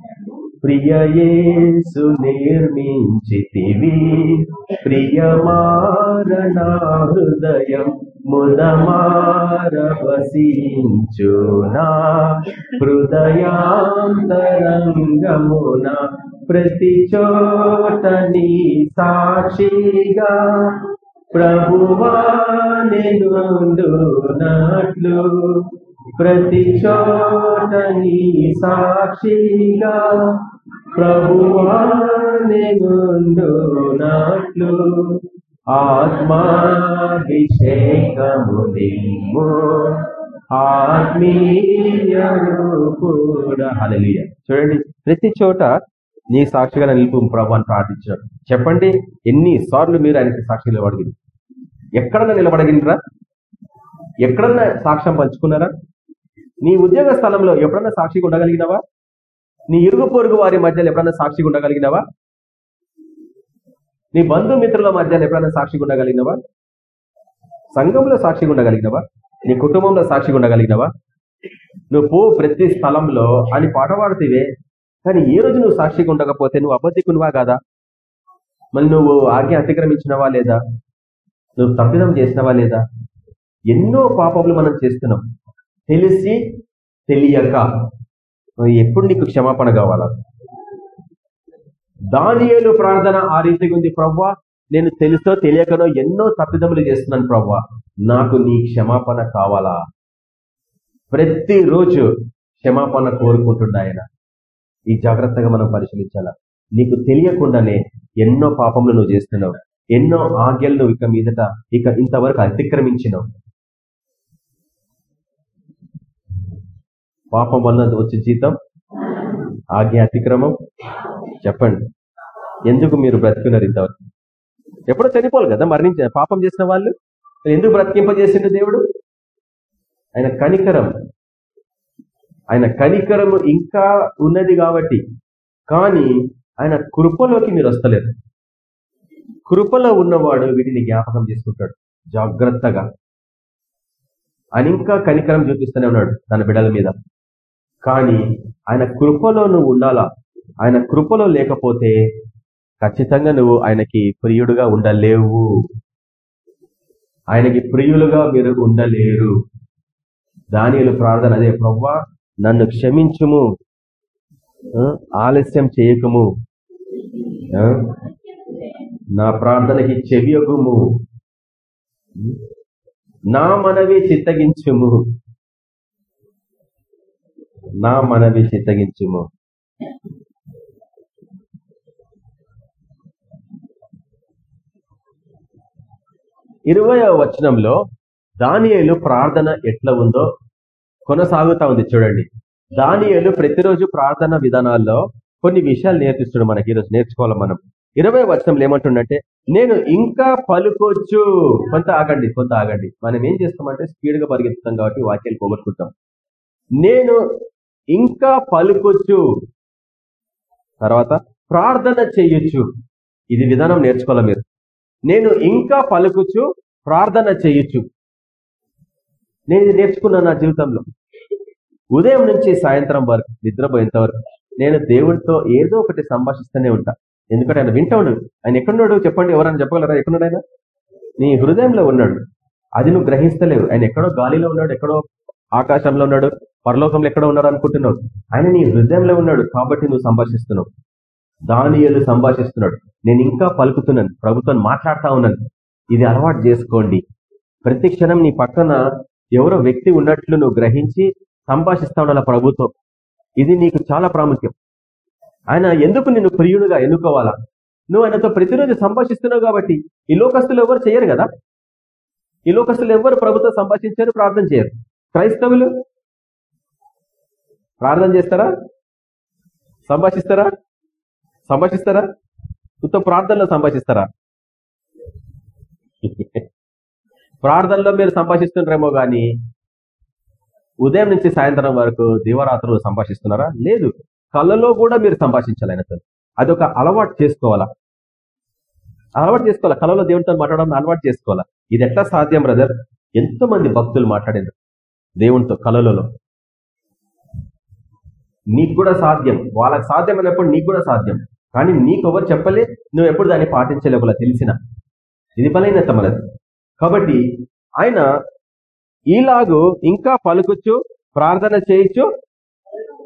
[SPEAKER 1] ప్రియయేసు నిర్మించితివి ప్రియమారణ హృదయం ముదమార వసించునా హృదయాంతరంగమున ప్రతి చోట నీ సాక్షిగా ప్రభువా నెనుండునట్లు ప్రతి చోట నీ సాక్షిగా ప్రభువా నెనుండునట్లు ఆత్మాభిషేకము ఆత్మీయ చూడండి ప్రతి చోట నీ సాక్షిగా నిలుపు ప్రభు అని ప్రార్థించాడు చెప్పండి ఎన్ని సార్లు మీరు ఆయనకి సాక్షి నిలబడిగింది ఎక్కడన్నా నిలబడగినరా ఎక్కడన్నా సాక్ష్యం పంచుకున్నారా? నీ ఉద్యోగ స్థలంలో ఎప్పుడన్నా సాక్షిగా ఉండగలిగినావా నీ ఇరుగు పొరుగు వారి మధ్యలో ఎప్పుడన్నా సాక్షిగా ఉండగలిగినావా నీ బంధుమిత్రుల మధ్యలో ఎప్పుడన్నా సాక్షిగా ఉండగలిగినవా సంఘంలో సాక్షిగా ఉండగలిగినవా నీ కుటుంబంలో సాక్షిగా ఉండగలిగినవా నువ్వు ప్రతి స్థలంలో అని పాట పాడుతీవే కానీ ఏ రోజు నువ్వు సాక్షిగా ఉండకపోతే నువ్వు అబద్ధికునివా కాదా? మళ్ళీ నువ్వు ఆజ్ఞ అతిక్రమించినవా లేదా? నువ్వు తప్పిదం చేసినవా లేదా? ఎన్నో పాపములు మనం చేస్తున్నాం. తెలిసి తెలియక ఎప్పుడు నీకు క్షమాపణ కావాలా? దానియేలు ప్రార్థన ఆ రీతిగా ఉంది. ప్రవ్వా నేను తెలుసో తెలియకనో ఎన్నో తప్పిదములు చేస్తున్నాను ప్రవ్వా. నాకు నీ క్షమాపణ కావాలా? ప్రతిరోజు క్షమాపణ కోరుకుంటుండ ఆయన ఈ జాగ్రత్తగా మనం పరిశీలించాలా? నీకు తెలియకుండానే ఎన్నో పాపములు నువ్వు చేస్తున్నావు. ఎన్నో ఆజ్ఞలు నువ్వు ఇక మీదట ఇక ఇంతవరకు అతిక్రమించినావు. పాపం వల్ల వచ్చే జీతం ఆజ్ఞ అతిక్రమం. చెప్పండి. ఎందుకు మీరు బ్రతికున్నారు ఇంతవరకు? ఎప్పుడో చనిపోవాలి కదా మరణించ పాపం చేసిన వాళ్ళు? ఎందుకు బ్రతికింపజేసిండు దేవుడు? ఆయన కనికరం. ఆయన కనికరము ఇంకా ఉన్నది కాబట్టి. కానీ ఆయన కృపలోకి మీరు వస్తలేరు. కృపలో ఉన్నవాడు వీటిని జ్ఞాపకం చేసుకుంటాడు. జాగ్రత్తగా. ఆయన ఇంకా కనికరం చూపిస్తూనే ఉన్నాడు తన బిడల మీద. కానీ ఆయన కృపలో నువ్వు ఉండాలా? ఆయన కృపలో లేకపోతే ఖచ్చితంగా నువ్వు ఆయనకి ప్రియుడుగా ఉండలేవు. ఆయనకి ప్రియులుగా మీరు ఉండలేరు. దానిలు ప్రార్థన అదే ప్రవ్వా నన్ను క్షమించుము ఆలస్యం చేయకము. ఆ, నా ప్రార్థనకి చెవియగుము నా మనవి చిత్తగించుము. నా మనవి చిత్తగించుము. ఇరవయో వచనంలో దానియేలు ప్రార్థన ఎట్లా ఉందో కొనసాగుతా ఉంది చూడండి. దానియేలు ప్రతిరోజు ప్రార్థన విధానాల్లో కొన్ని విషయాలు నేర్పిస్తున్నాడు మనకి ఈరోజు నేర్చుకోవాలి మనం. ఇరవై వచనంలో ఏమంటుండంటే నేను ఇంకా పలుకోవచ్చు కొంత ఆగండి కొంత ఆగండి. మనం ఏం చేస్తామంటే స్పీడ్గా పరిగెత్తుతాం కాబట్టి వాక్యాలు పోగొట్టుకుంటాం. నేను ఇంకా పలుకోవచ్చు తర్వాత ప్రార్థన చేయొచ్చు. ఇది విధానం నేర్చుకోవాలి మీరు. నేను ఇంకా పలుకుచు ప్రార్థన చేయొచ్చు. నేను ఇది నేర్చుకున్నాను నా జీవితంలో. ఉదయం నుంచి సాయంత్రం వరకు నిద్రపోయేంత వరకు నేను దేవుడితో ఏదో ఒకటి సంభాషిస్తూనే ఉంటా. ఎందుకంటే ఆయన వింటా ఉన్నాడు ఆయన ఎక్కడున్నాడు చెప్పండి ఎవరైనా చెప్పగలరా? ఎక్కడున్నాడు ఆయన? నీ హృదయంలో ఉన్నాడు. అది నువ్వు గ్రహిస్తలేవు. ఆయన ఎక్కడో గాలిలో ఉన్నాడు ఎక్కడో ఆకాశంలో ఉన్నాడు పరలోకంలో ఎక్కడో ఉన్నాడు అనుకుంటున్నావు. ఆయన నీ హృదయంలో ఉన్నాడు కాబట్టి నువ్వు సంభాషిస్తున్నావు. దానియలు సంభాషిస్తున్నాడు. నేను ఇంకా పలుకుతున్నాను. ప్రభుత్వం మాట్లాడుతా ఉన్నాను ఇది అలవాటు చేసుకోండి. ప్రతి క్షణం నీ పక్కన ఎవరో వ్యక్తి ఉన్నట్లు నువ్వు గ్రహించి సంభాషిస్తా ఉండాల ప్రభుత్వం? ఇది నీకు చాలా ప్రాముఖ్యం. ఆయన ఎందుకు నిన్ను ప్రియుడుగా ఎన్నుకోవాలా? నువ్వు ఆయనతో ప్రతిరోజు సంభాషిస్తున్నావు కాబట్టి ఈ లోకస్తులు ఎవరు చేయరు కదా? ఈ లోకస్తులు ఎవరు ప్రభుత్వం సంభాషించారు? ప్రార్థన చేయరు. క్రైస్తవులు ప్రార్థన చేస్తారా? సంభాషిస్తారా? సంభాషిస్తారా? ఉత్త ప్రార్థనలో సంభాషిస్తారా? ప్రార్థనలో మీరు సంభాషిస్తుంటారేమో కానీ ఉదయం నుంచి సాయంత్రం వరకు దీవరాత్రులు సంభాషిస్తున్నారా? లేదు. కళ్ళలో కూడా మీరు సంభాషించాలి ఆయనతో అదొక అలవాటు చేసుకోవాలా? అలవాటు చేసుకోవాలా? కళలో దేవుడితో మాట్లాడడం అలవాటు చేసుకోవాలా? ఇది ఎట్లా సాధ్యం బ్రదర్? ఎంతో మంది భక్తులు మాట్లాడారు దేవునితో కళలలో నీకు కూడా సాధ్యం. వాళ్ళకి సాధ్యమైనప్పుడు నీకు కూడా సాధ్యం. కానీ నీకు ఎవరు చెప్పలే? నువ్వు ఎప్పుడు దాన్ని పాటించలేవులా తెలిసిన. ఇది బలైనత మనది. కాబట్టి ఆయన ఈలాగు ఇంకా పలుకుచ్చు ప్రార్థన చేయొచ్చు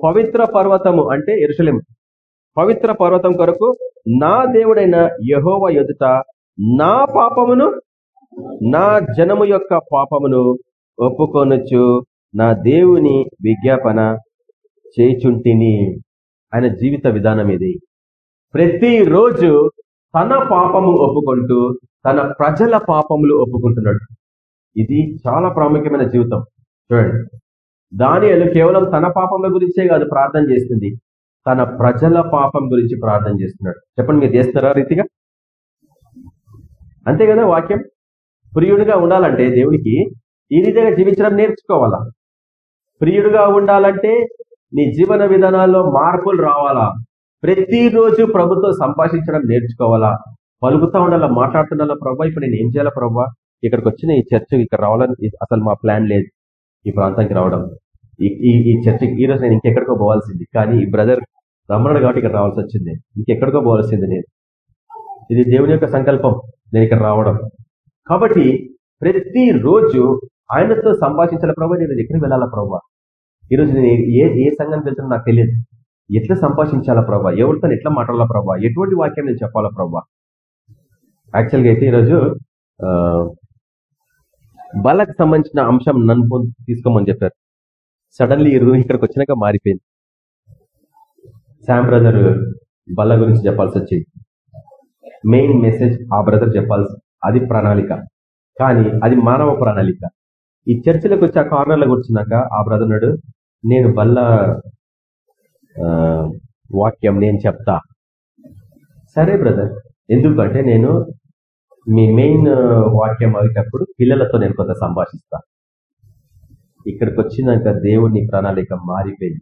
[SPEAKER 1] పవిత్ర పర్వతము అంటే ఎరుసలేం పవిత్ర పర్వతం కొరకు నా దేవుడైన యహోవ ఎదుట నా పాపమును నా జనము యొక్క పాపమును ఒప్పుకొనొచ్చు నా దేవుని విజ్ఞాపన చేచుంటిని ఆయన జీవిత విధానం ఇది. ప్రతిరోజు తన పాపము ఒప్పుకుంటూ తన ప్రజల పాపములు ఒప్పుకుంటున్నాడు. ఇది చాలా ప్రాముఖ్యమైన జీవితం. చూడండి. దానియలు కేవలం తన పాపముల గురించే కాదు ప్రార్థన చేస్తుంది తన ప్రజల పాపం గురించి ప్రార్థన చేస్తున్నాడు. చెప్పండి మీరు చేస్తున్నారా రీతిగా? అంతే కదా వాక్యం ప్రియుడిగా ఉండాలంటే దేవునికి ఈ రీతిగా జీవించడం నేర్చుకోవాలా? ప్రియుడిగా ఉండాలంటే నీ జీవన విధానాల్లో మార్పులు రావాలా? ప్రతిరోజు ప్రభుత్వం సంభాషించడం నేర్చుకోవాలా? పలుకుతా ఉండాలా? మాట్లాడుతుండాలా? ప్రభావ ఇప్పుడు నేను ఏం చేయాలా ప్రభావ ఇక్కడికి వచ్చిన ఈ చర్చ్ ఇక్కడ రావాలని అసలు మా ప్లాన్ లేదు ఈ ప్రాంతానికి రావడం. ఈ ఈ చర్చకి ఈ రోజు నేను ఇంకెక్కడికో పోవాల్సింది. కానీ ఈ బ్రదర్ రమ్మన్నాడు కాబట్టి ఇక్కడ రావాల్సి వచ్చింది. ఇంకెక్కడికో పోవాల్సింది నేను. ఇది దేవుని యొక్క సంకల్పం. నేను ఇక్కడ రావడం. కాబట్టి ప్రతి రోజు ఆయనతో సంభాషించాల ప్రభావ నేను ఎక్కడికి వెళ్ళాలా ప్రభావ ఈరోజు నేను ఏ ఏ సంఘానికి వెళ్తున్నా నాకు తెలియదు. ఎట్లా సంభాషించాలా ప్రభావ ఎవరితో ఎట్లా మాట్లాడాలా ప్రభావ ఎటువంటి వాక్యం నేను చెప్పాలా ప్రభావ యాక్చువల్గా అయితే ఈరోజు బలకు సంబంధించిన అంశం నన్ను తీసుకోమని చెప్పారు. సడన్లీ ఈ రూమ్ ఇక్కడికి వచ్చినాక మారిపోయింది. శామ్ బ్రదర్ బల్ల గురించి చెప్పాల్సి వచ్చింది మెయిన్ మెసేజ్ ఆ బ్రదర్ చెప్పాల్సి అది ప్రణాళిక. కానీ అది మానవ ప్రణాళిక. ఈ చర్చలకు వచ్చి ఆ కార్నర్లో కూర్చున్నాక ఆ బ్రదర్ నాడు నేను బల్ల వాక్యం నేను చెప్తా. సరే బ్రదర్ ఎందుకంటే నేను మీ మెయిన్ uh, వాక్యం అయ్యేటప్పుడు పిల్లలతో నేను కొంత సంభాషిస్తా. ఇక్కడికి వచ్చినాక దేవుని ప్రణాళిక మారిపోయింది.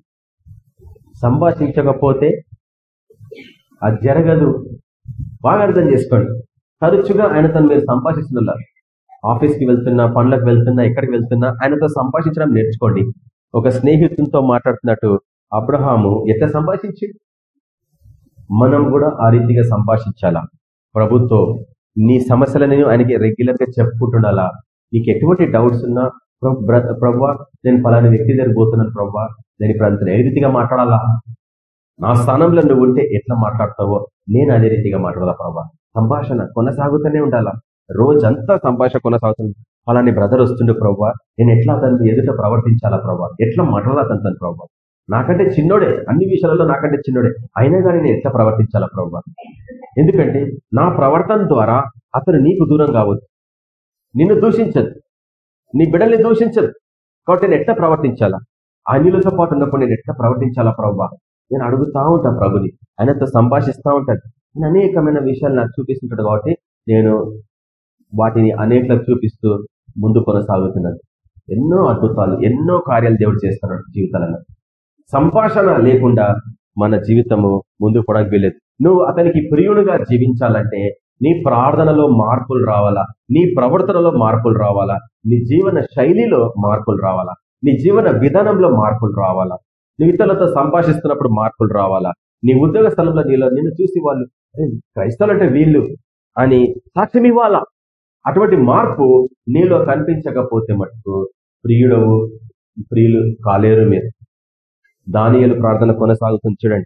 [SPEAKER 1] సంభాషించకపోతే అది జరగదు. బాగా అర్థం చేసుకోండి. తరచుగా ఆయనతో మీరు సంభాషిస్తున్నారు ఆఫీస్కి వెళ్తున్నా పనులకు వెళ్తున్నా ఎక్కడికి వెళ్తున్నా ఆయనతో సంభాషించడం నేర్చుకోండి. ఒక స్నేహితునితో మాట్లాడుతున్నట్టు అబ్రహాము ఎట్లా సంభాషించి మనం కూడా ఆ రీతిగా సంభాషించాలా? ప్రభుత్వం నీ సమస్యలను ఆయనకి రెగ్యులర్గా చెప్పుకుంటుండాలా? నీకు ఎటువంటి డౌట్స్ ఉన్నా ప్రభు నేను ఫలాని వ్యక్తి దగ్గర పోతున్నాను ప్రభు నేను ఇప్పుడు అంత ఏ రీతిగా మాట్లాడాలా? నా స్థానంలో నువ్వు ఉంటే ఎట్లా మాట్లాడతావో నేను అదే రీతిగా మాట్లాడాలా ప్రభా? సంభాషణ కొనసాగుతూనే ఉండాలా? రోజంతా సంభాషణ కొనసాగుతుంది. ఫలాని బ్రదర్ వస్తుండే ప్రభావ నేను ఎట్లా అతను ఎదుట ప్రవర్తించాలా ప్రభావ ఎట్లా మాట్లాడాలా తను ప్రభావ నాకంటే చిన్నోడే అన్ని విషయాలలో నాకంటే చిన్నోడే. అయినా కానీ నేను ఎట్లా ప్రవర్తించాలా ప్రభావ ఎందుకంటే నా ప్రవర్తన ద్వారా అతను నీకు దూరం కావద్దు. నిన్ను దూషించదు. నీ బిడ్డల్ని దూషించదు. కాబట్టి నేను ఎట్లా ప్రవర్తించాలా? అన్యులతో పాటు ఉన్నప్పుడు నేను ఎట్లా ప్రవర్తించాలా ప్రభావ నేను అడుగుతా ఉంటాను ప్రభుని. ఆయనతో సంభాషిస్తూ ఉంటాడు. నేను అనేకమైన విషయాలు నాకు చూపిస్తుంటాడు కాబట్టి నేను వాటిని అనేకలకు చూపిస్తూ ముందు కొనసాగుతున్నాను. ఎన్నో అద్భుతాలు ఎన్నో కార్యాలు దేవుడు చేస్తున్నాడు జీవితాలలో. సంభాషణ లేకుండా మన జీవితము ముందు పోవడానికి వెళ్ళేది నువ్వు అతనికి ప్రియుడుగా జీవించాలంటే నీ ప్రార్థనలో మార్పులు రావాలా? నీ ప్రవర్తనలో మార్పులు రావాలా? నీ జీవన శైలిలో మార్పులు రావాలా? నీ జీవన విధానంలో మార్పులు రావాలా? నువ్వు ఇతరులతో సంభాషిస్తున్నప్పుడు మార్పులు రావాలా? నీ ఉద్యోగ స్థలంలో నీలో నిన్ను చూసి వాళ్ళు క్రైస్తవులు అంటే వీళ్ళు అని సాక్ష్యం ఇవ్వాలా? అటువంటి మార్పు నీలో కనిపించకపోతే మటుకు ప్రియుడవు ప్రియులు కాలేరు మీరు. దానియలు ప్రార్థన కొనసాగుతుంది చూడండి.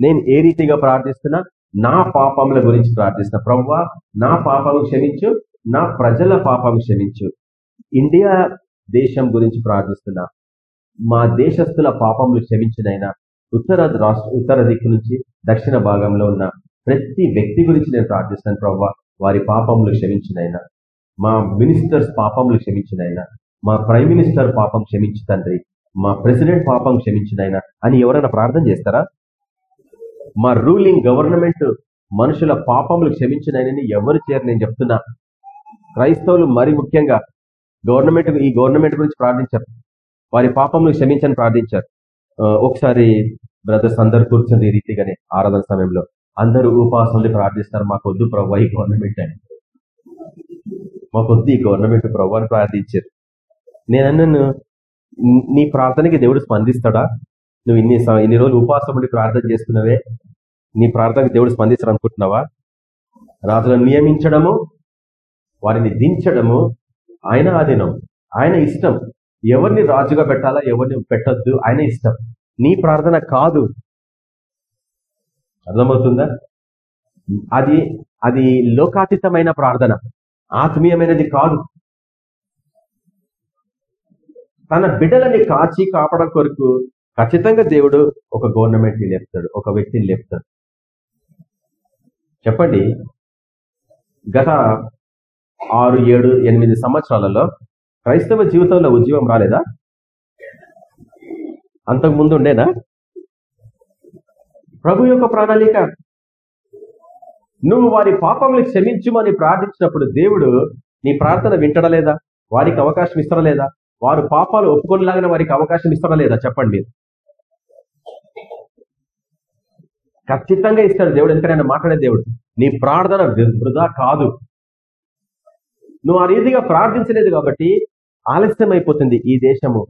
[SPEAKER 1] నేను ఏ రీతిగా ప్రార్థిస్తున్నా నా పాపముల గురించి ప్రార్థిస్తున్నా. ప్రవ్వా నా పాపము క్షమించు నా ప్రజల పాపం క్షమించు. ఇండియా దేశం గురించి ప్రార్థిస్తున్నా మా దేశస్తుల పాపములు క్షమించినైనా ఉత్తర రాష్ట్ర ఉత్తర దిక్కు నుంచి దక్షిణ భాగంలో ఉన్న ప్రతి వ్యక్తి గురించి నేను ప్రార్థిస్తాను ప్రవ్వా. వారి పాపములు క్షమించినైనా మా మినిస్టర్స్ పాపములు క్షమించినైనా మా ప్రైమ్ మినిస్టర్ పాపం క్షమించి తండ్రి. మా ప్రెసిడెంట్ పాపం క్షమించినైనా అని ఎవరైనా ప్రార్థన చేస్తారా? మా రూలింగ్ గవర్నమెంట్ మనుషుల పాపములు క్షమించినైనని ఎవరు చేయరు నేను చెప్తున్నా. క్రైస్తవులు మరి ముఖ్యంగా గవర్నమెంట్ ఈ గవర్నమెంట్ గురించి ప్రార్థించారు. వారి పాపములు క్షమించని ప్రార్థించారు. ఒకసారి బ్రదర్స్ అందరు కూర్చుంది ఈ రీతిగానే ఆరాధన సమయంలో అందరూ ఉపాసనలు ప్రార్థిస్తారు. మాకు వద్దు ప్రవ్వా ఈ గవర్నమెంట్ అని. మాకు వద్దు ఈ గవర్నమెంట్ ప్రభు అని ప్రార్థించారు. నేను అన్నాను నీ ప్రార్థనకి దేవుడు స్పందిస్తాడా? నువ్వు ఇన్ని ఇన్ని రోజులు ఉపాసం ఉండి ప్రార్థన చేస్తున్నవే నీ ప్రార్థనకి దేవుడు స్పందిస్తాడు అనుకుంటున్నావా రాజులను నియమించడము వారిని దించడము ఆయన ఆధీనం ఆయన ఇష్టం. ఎవరిని రాజుగా పెట్టాలా ఎవరిని పెట్టద్దు ఆయన ఇష్టం. నీ ప్రార్థన కాదు. అర్థమవుతుందా? అది అది లోకాతీతమైన ప్రార్థన. ఆత్మీయమైనది కాదు. తన బిడ్డలని కాచి కాపడం కొరకు ఖచ్చితంగా దేవుడు ఒక గవర్నమెంట్ని లేపుతాడు ఒక వ్యక్తిని లేపుతాడు. చెప్పండి. గత ఆరు ఏడు ఎనిమిది సంవత్సరాలలో క్రైస్తవ జీవితంలో ఉద్యమం రాలేదా? అంతకు ముందు ఉండేనా? ప్రభు యొక్క ప్రణాళిక. నువ్వు వారి పాపములు క్షమించుమని ప్రార్థించినప్పుడు దేవుడు నీ ప్రార్థన వింటడలేదా? వారికి అవకాశం ఇస్తడలేదా? వారు పాపాలు ఒప్పుకొనిలాగిన వారికి అవకాశం ఇస్తాడా లేదా? చెప్పండి. మీరు ఖచ్చితంగా ఇస్తాడు దేవుడు ఎందుకంటే ఆయన మాట్లాడే దేవుడు. నీ ప్రార్థన వృధా కాదు. నువ్వు ఆ రీతిగా ప్రార్థించలేదు కాబట్టి ఆలస్యం అయిపోతుంది ఈ దేశము.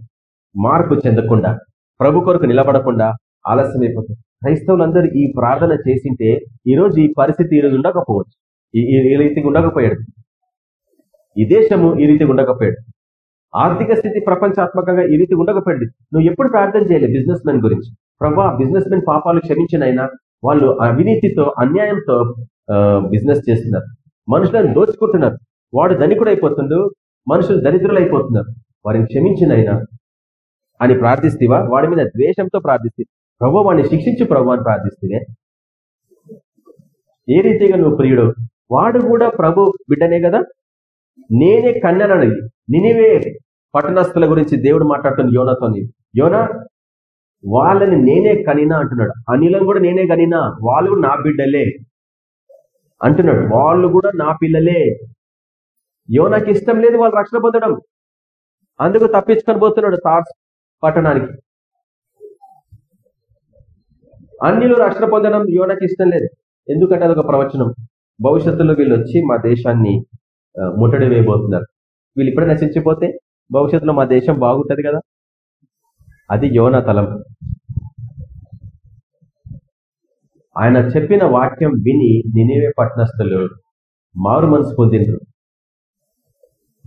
[SPEAKER 1] మార్పు చెందకుండా ప్రభు కొరకు నిలబడకుండా ఆలస్యం అయిపోతుంది క్రైస్తవులందరూ ఈ ప్రార్థన చేసింటే ఈ రోజు ఈ పరిస్థితి ఈ రోజు ఉండకపోవచ్చు. ఈ ఈ రీతిగా ఉండకపోయాడు. ఈ దేశము ఈ రీతిగా ఉండకపోయాడు. ఆర్థిక స్థితి ప్రపంచాత్మకంగా ఈ రీతి ఉండకపోయింది. నువ్వు ఎప్పుడు ప్రార్థన చేయలేదు బిజినెస్ మెన్ గురించి. ప్రభా బిజినెస్ మెన్ పాపాలు క్షమించినైనా వాళ్ళు అవినీతితో అన్యాయంతో బిజినెస్ చేస్తున్నారు. మనుషులను దోచుకుంటున్నారు. వాడు ధనికుడు అయిపోతుండు మనుషులు దరిద్రులు అయిపోతున్నారు వారిని క్షమించినైనా అని ప్రార్థిస్తేవా? వాడి మీద ద్వేషంతో ప్రార్థిస్తే. ప్రభు వాడిని శిక్షించు ప్రభు అని ప్రార్థిస్తే ఏ రీతిగా నువ్వు ప్రియుడు? వాడు కూడా ప్రభు బిడ్డనే కదా? నేనే కన్ననది నినివే పట్టణస్థుల గురించి దేవుడు మాట్లాడుతున్న యోనతో యోన వాళ్ళని నేనే కనినా అంటున్నాడు. అనిలను కూడా నేనే కనినా. వాళ్ళు నా బిడ్డలే అంటున్నాడు. వాళ్ళు కూడా నా పిల్లలే. యోనాకి ఇష్టం లేదు వాళ్ళు రక్షణ పొందడం. అందుకు తప్పించుకొని పోతున్నాడు తార్స్ పట్టణానికి. అన్నిలు రక్షణ పొందడం యోనకి ఇష్టం లేదు. ఎందుకంటే అదొక ప్రవచనం. భవిష్యత్తులో వీళ్ళు వచ్చి మా దేశాన్ని ముట్టడి వేయబోతున్నారు. వీళ్ళు ఇప్పుడే నశించిపోతే భవిష్యత్తులో మా దేశం బాగుంటుంది కదా? అది యోన తలం. ఆయన చెప్పిన వాక్యం విని నినేవే పట్టణస్థులు మారు మనసు పొందిండ్రు.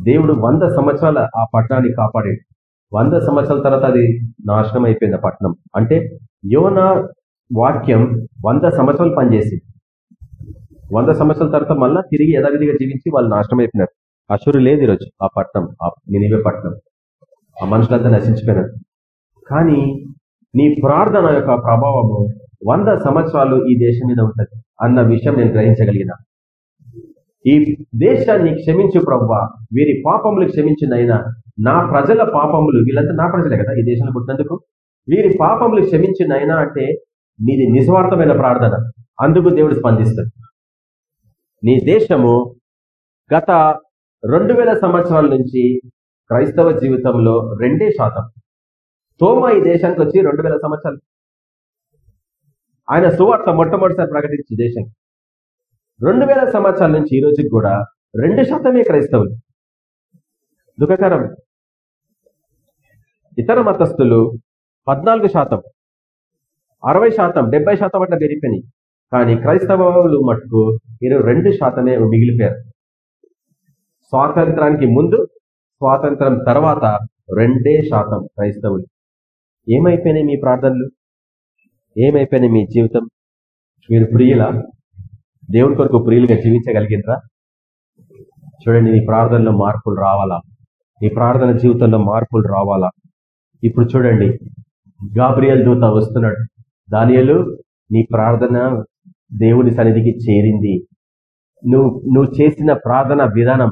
[SPEAKER 1] దేవుడు వంద సంవత్సరాల ఆ పట్టణాన్ని కాపాడాడు వంద సంవత్సరాల తర్వాత అది నాశనం అయిపోయింది ఆ పట్టణం. అంటే యోన వాక్యం వంద సంవత్సరాలు పనిచేసింది. వంద సంవత్సరాల తర్వాత మళ్ళా తిరిగి యథావిధిగా జీవించి వాళ్ళు నాశనం అయిపోయినారు. అసురు లేదు ఈరోజు ఆ పట్టణం ఆ నినివే పట్టణం. ఆ మనుషులంతా నశించిపోయినారు. కానీ నీ ప్రార్థన యొక్క ప్రభావము వంద సంవత్సరాలు ఈ దేశం మీద ఉంటుంది అన్న విషయం నేను గ్రహించగలిగిన. ఈ దేశాన్ని క్షమించు ప్రవ్వ వీరి పాపములు క్షమించినైనా నా ప్రజల పాపములు వీళ్ళంతా నా ప్రజలే కదా ఈ దేశంలో పుట్టినందుకు? వీరి పాపములు క్షమించినైనా అంటే నీది నిస్వార్థమైన ప్రార్థన. అందుకు దేవుడు స్పందిస్తాడు. నీ దేశము గత రెండు వేల సంవత్సరాల నుంచి క్రైస్తవ జీవితంలో రెండే శాతం. తోమా ఈ దేశానికి వచ్చి రెండు వేల సంవత్సరాలు. ఆయన సువార్త మొట్టమొదటిసారి ప్రకటించి దేశం. రెండు వేల సంవత్సరాల నుంచి ఈ రోజుకి కూడా రెండు శాతమే క్రైస్తవులు. దుఃఖకరం. ఇతర మతస్థులు పద్నాలుగు శాతం అరవై శాతం డెబ్బై శాతం అట్లా పెరిగిపోయినాయి. కానీ క్రైస్తవులు మటుకు ఇరవై రెండు శాతమే మిగిలిపోయారు. స్వాతంత్రానికి ముందు స్వాతంత్రం తర్వాత రెండే శాతం క్రైస్తవులు. ఏమైపోయినాయి మీ ప్రార్థనలు? ఏమైపోయినాయి మీ జీవితం? మీరు ప్రియుల దేవుని కొరకు ప్రియులుగా జీవించగలిగినరా? చూడండి నీ ప్రార్థనలో మార్పులు రావాలా? నీ ప్రార్థన జీవితంలో మార్పులు రావాలా? ఇప్పుడు చూడండి గాబ్రియల్ దూత వస్తున్నాడు. దానియలు నీ ప్రార్థన దేవుని సన్నిధికి చేరింది. నువ్వు నువ్వు చేసిన ప్రార్థన విధానం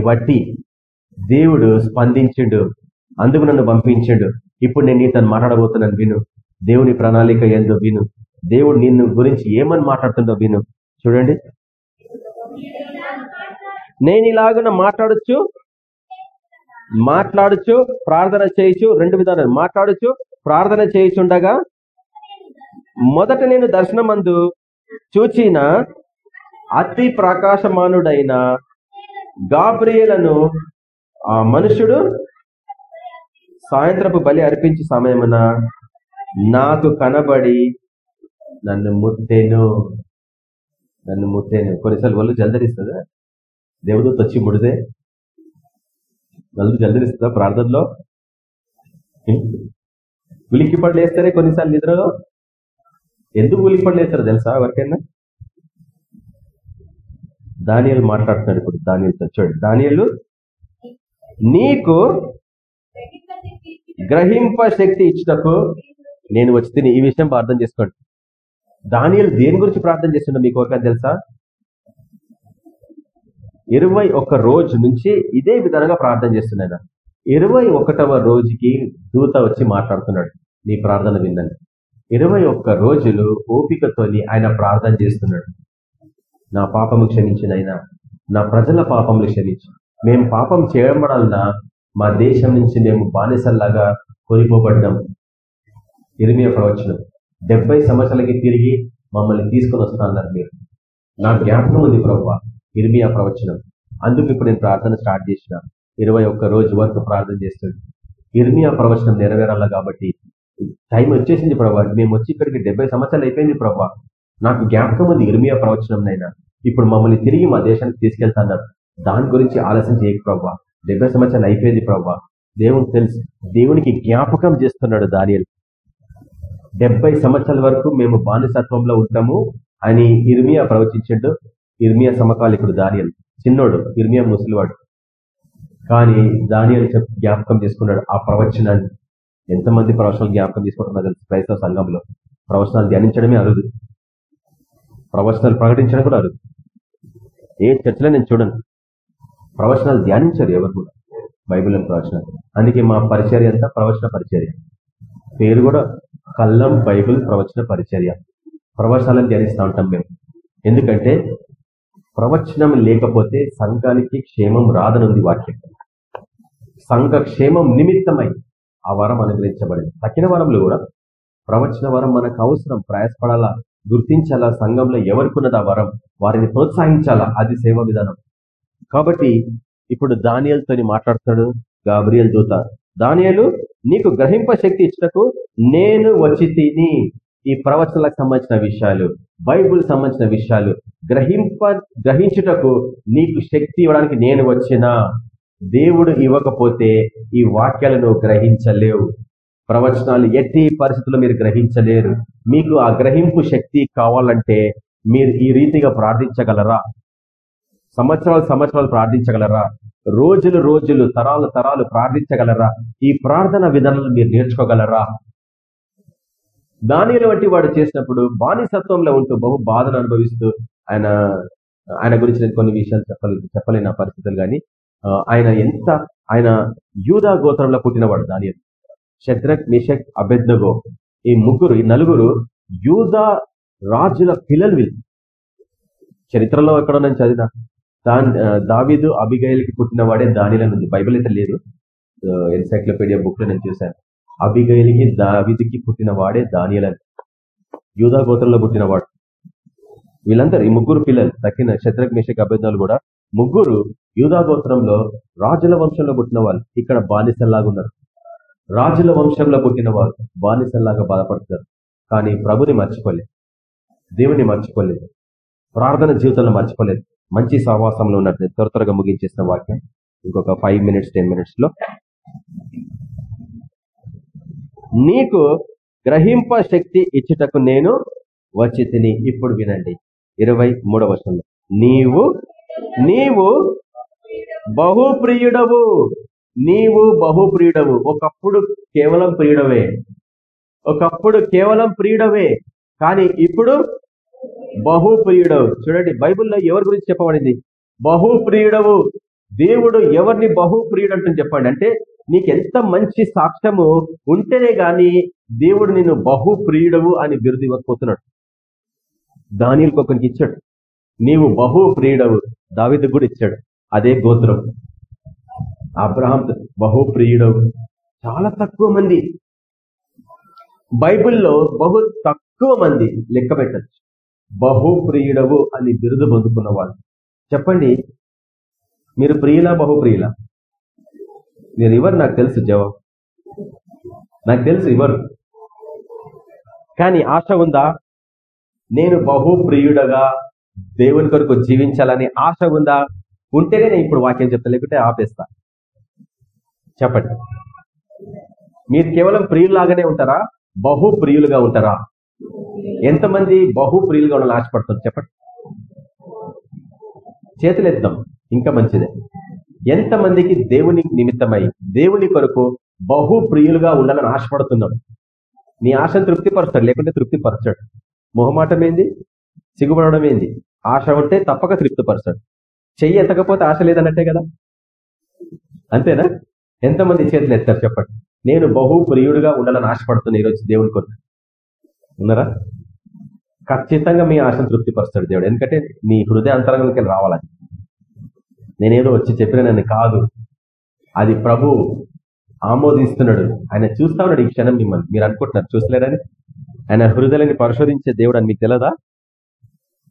[SPEAKER 1] బట్టి దేవుడు స్పందించిండు అందుకు నన్ను పంపించిండు. ఇప్పుడు నేను నీతో మాట్లాడబోతున్నాను విను. దేవుని ప్రణాళిక ఏందో విను. దేవుడు నిన్ను గురించి ఏమని మాట్లాడుతుందో విను. చూడండి. నేను ఇలాగున మాట్లాడచ్చు మాట్లాడచ్చు ప్రార్థన చేయొచ్చు రెండు విధాలు. మాట్లాడచ్చు ప్రార్థన చేయుచుండగా మొదట నేను దర్శనమందు చూచిన అతి ప్రకాశమానుడైన గాబ్రియలను ఆ మనుషుడు సాయంత్రపు బలి అర్పించే సమయమున నాకు కనబడి నన్ను ముట్టేను. నన్ను ముట్టేను. కొన్నిసార్లు వాళ్ళు జల్దరిస్తుందా? దేవుడు వచ్చి ముడితే? వాళ్ళు జల్దరిస్తుందా ప్రార్థనలో? ఉలిక్కి పడలేస్తారే కొన్నిసార్లు నిద్రలో? ఎందుకు ఉలిక్కి పడలేస్తారు తెలుసా ఎవరికైనా? దానియలు మాట్లాడుతున్నాడు ఇప్పుడు దానియలతో చూడు దానియలు నీకు గ్రహింప శక్తి ఇచ్చినకు నేను వచ్చి తిని ఈ విషయం ప్రార్థన చేసుకోండి. దానియలు దేని గురించి ప్రార్థన చేస్తుండో మీకు ఒక తెలుసా? ఇరవై ఒక్క రోజు నుంచి ఇదే విధంగా ప్రార్థన చేస్తున్నాడు. ఇరవై ఒకటవ రోజుకి దూత వచ్చి మాట్లాడుతున్నాడు. నీ ప్రార్థన విందని ఇరవై ఒక్క రోజులు ఓపికతోని ఆయన ప్రార్థన చేస్తున్నాడు. నా పాపము క్షమించినైనా. నా ప్రజల పాపములు క్షమించి. మేము పాపం చేయడం వలన మా దేశం నుంచి మేము బానిసల్లాగా కొనిపోబడ్డాం. ఇరిమియ ప్రవచనం. డెబ్బై సంవత్సరాలకి తిరిగి మమ్మల్ని తీసుకొని వస్తున్నారు మీరు. నా జ్ఞాపకం ఉంది ప్రభు ఇర్మియా ప్రవచనం. అందుకు ఇప్పుడు నేను ప్రార్థన స్టార్ట్ చేసిన. ఇరవై ఒక్క రోజు వరకు ప్రార్థన చేస్తుంది ఇర్మియా ప్రవచనం నెరవేరాల కాబట్టి టైం వచ్చేసింది ప్రభా మేము వచ్చి ఇక్కడికి డెబ్బై సంవత్సరాలు అయిపోయింది ప్రభా నాకు జ్ఞాపకం ఉంది ఇర్మియా ప్రవచనం నైనా. ఇప్పుడు మమ్మల్ని తిరిగి మా దేశానికి తీసుకెళ్తాన్నారు దాని గురించి ఆలస్యం చేయక ప్రభావ డెబ్బై సంవత్సరాలు అయిపోయింది ప్రభావ దేవునికి తెలుసు. దేవునికి జ్ఞాపకం చేస్తున్నాడు దానియలు. డెబ్బై సంవత్సరాల వరకు మేము బానిసత్వంలో ఉంటాము అని ఇర్మియా ప్రవచించాడు. ఇర్మియా సమకాలికుడు దానియల్. చిన్నోడు ఇర్మియా ముసలివాడు. కానీ దానియల్ జ్ఞాపకం చేసుకున్నాడు ఆ ప్రవచనాన్ని. ఎంతమంది ప్రవచనాలు జ్ఞాపకం చేసుకుంటున్నారు తెలుసు క్రైస్తవ సంఘంలో. ప్రవచనాలు ధ్యానించడమే అరుదు. ప్రవచనాలు ప్రకటించడం కూడా అరుదు. ఏ చర్చలో నేను చూడను. ప్రవచనాలు ధ్యానించరు ఎవరు కూడా. బైబిల్ ప్రవచనాలు. అందుకే మా పరిచర్య అంతా ప్రవచన పరిచర్య. పేరు కూడా కల్లం బైబిల్ ప్రవచన పరిచర్య. ప్రవచనాలను ధ్యానిస్తూ ఉంటాం మేము. ఎందుకంటే ప్రవచనం లేకపోతే సంఘానికి క్షేమం రాదనుంది వాక్యం. సంఘ క్షేమం నిమిత్తమై ఆ వరం అనుగ్రహించబడింది. తక్కిన వరంలో కూడా ప్రవచన వరం మనకు అవసరం ప్రయాసపడాలా? గుర్తించాలా? సంఘంలో ఎవరికున్నది ఆ వరం? వారిని ప్రోత్సహించాలా? అది సేవ విధానం. కాబట్టి ఇప్పుడు దానియల్తోని మాట్లాడుతాడు గాబ్రియల్ దూత. దానియలు నీకు గ్రహింప శక్తి ఇచ్చినకు నేను వచ్చి తిని ఈ ప్రవచనలకు సంబంధించిన విషయాలు బైబుల్ సంబంధించిన విషయాలు గ్రహింప గ్రహించుటకు నీకు శక్తి ఇవ్వడానికి నేను వచ్చిన దేవుడు ఇవ్వకపోతే ఈ వాక్యాలను గ్రహించలేవు. ప్రవచనాలు ఎట్టి పరిస్థితుల్లో మీరు గ్రహించలేరు. మీకు ఆ గ్రహింపు శక్తి కావాలంటే మీరు ఈ రీతిగా ప్రార్థించగలరా? సంవత్సరాలు సంవత్సరాలు ప్రార్థించగలరా? రోజులు రోజులు తరాలు తరాలు ప్రార్థించగలరా? ఈ ప్రార్థన విధానాలు మీరు నేర్చుకోగలరా? దానిలో వంటి వాడు చేసినప్పుడు బానిసత్వంలో ఉంటూ బహు బాధను అనుభవిస్తూ ఆయన ఆయన గురించి నేను కొన్ని విషయాలు చెప్పలే చెప్పలేని పరిస్థితులు కానీ ఆయన ఎంత ఆయన యూదా గోత్రంలో పుట్టినవాడు దాని శద్రక్ మిషక్ అబెద్నగో. ఈ ముగ్గురు ఈ నలుగురు యూదా రాజుల పిల్లలు వీళ్ళు. చరిత్రలో ఎక్కడ నేను చదివిన. దాని దావీదు అబిగైల్కి పుట్టిన వాడే దానిలో ఉంది. బైబిల్ అయితే లేదు. ఎన్సైక్లోపీడియా బుక్లో నేను చూశాను. అబిగైలికి దావిదికి పుట్టిన వాడే దానియలని యూదా గోత్రంలో పుట్టినవాడు వీళ్ళందరూ ఈ ముగ్గురు పిల్లలు తక్కిన శత్రక్ మిషక్ అభ్యర్థులు కూడా ముగ్గురు యూదా గోత్రంలో రాజుల వంశంలో పుట్టిన వాళ్ళు. ఇక్కడ బానిసల్లాగా ఉన్నారు. రాజుల వంశంలో పుట్టిన వారు బానిసల్లాగా బాధపడుతున్నారు కానీ ప్రభుని మర్చిపోలేదు దేవుని మర్చిపోలేదు ప్రార్థన జీవితంలో మర్చిపోలేదు. మంచి సహవాసంలో ఉన్నట్టు త్వర త్వరగా ముగించేసిన వాక్యం ఇంకొక ఫైవ్ మినిట్స్ టెన్ మినిట్స్లో. నీకు గ్రహింప శక్తి ఇచ్చుటకు నేను వచ్చి తిని ఇప్పుడు వినండి. ఇరవై మూడవ వర్షంలో నీవు నీవు బహుప్రియుడవు. నీవు బహుప్రియుడవు ఒకప్పుడు కేవలం ప్రియుడవే ఒకప్పుడు కేవలం ప్రియుడవే కానీ ఇప్పుడు బహుప్రియుడవు చూడండి బైబిల్లో ఎవరి గురించి చెప్పబడింది? బహుప్రియుడవు దేవుడు ఎవరిని బహుప్రియుడు అంటుంది చెప్పండి? అంటే నీకెంత మంచి సాక్ష్యము ఉంటేనే గాని దేవుడు నిన్ను బహుప్రియుడవు అని బిరుదు ఇవ్వకపోతున్నాడు. దానికి ఒకరికి ఇచ్చాడు. నీవు బహుప్రియుడవు దావిదు కూడా ఇచ్చాడు. అదే గోత్రం. అబ్రహాం బహుప్రియుడు చాలా తక్కువ మంది. బైబిల్లో బహు తక్కువ మంది లెక్క పెట్టచ్చు. బహుప్రియుడవు అని బిరుదు పొందుకున్న వాళ్ళు చెప్పండి మీరు ప్రియులా బహుప్రియులా మీరు ఎవరు నాకు తెలుసు జవాబు. నాకు తెలుసు ఎవరు కానీ ఆశ ఉందా? నేను బహుప్రియుడగా దేవుని కొరకు జీవించాలని ఆశ ఉందా? ఉంటేనే నేను ఇప్పుడు వాక్యం చెప్తా లేకుంటే ఆపేస్తా. చెప్పండి. మీరు కేవలం ప్రియులాగానే ఉంటారా? బహు ప్రియులుగా ఉంటారా? ఎంతమంది బహు ప్రియులుగా ఉండాలని ఆశపడుతుంది చెప్పండి. చేతులు ఎత్తాం ఇంకా మంచిదే. ఎంతమందికి దేవుని నిమిత్తమై దేవుని కొరకు బహు ప్రియులుగా ఉండాలని ఆశపడుతున్నాం నీ ఆశను తృప్తిపరచాడు లేకుంటే తృప్తిపరచాడు. మొహమాటం ఏంది సిగ్గుపడడం ఏంది ఆశ ఉంటే తప్పక తృప్తిపరచాడు చెయ్యి ఎత్తకపోతే ఆశ లేదన్నట్టే కదా? అంతేనా? ఎంతమంది చేతులు ఎత్తారు చెప్పండి. నేను బహు ప్రియుడుగా ఉండాలని ఆశపడుతున్నా ఈరోజు దేవుని కొరకు. ఉన్నారా? ఖచ్చితంగా మీ ఆశను తృప్తిపరుస్తాడు దేవుడు. ఎందుకంటే నీ హృదయ అంతరంగంకి రావాలని నేనేదో వచ్చి చెప్పిన నన్ను కాదు. అది ప్రభు ఆమోదిస్తున్నాడు. ఆయన చూస్తా ఉన్నాడు ఈ క్షణం మిమ్మల్ని. మీరు అనుకుంటున్నారు చూసలేరని ఆయన హృదయాన్ని పరిశోధించే దేవుడు అని మీకు తెలదా?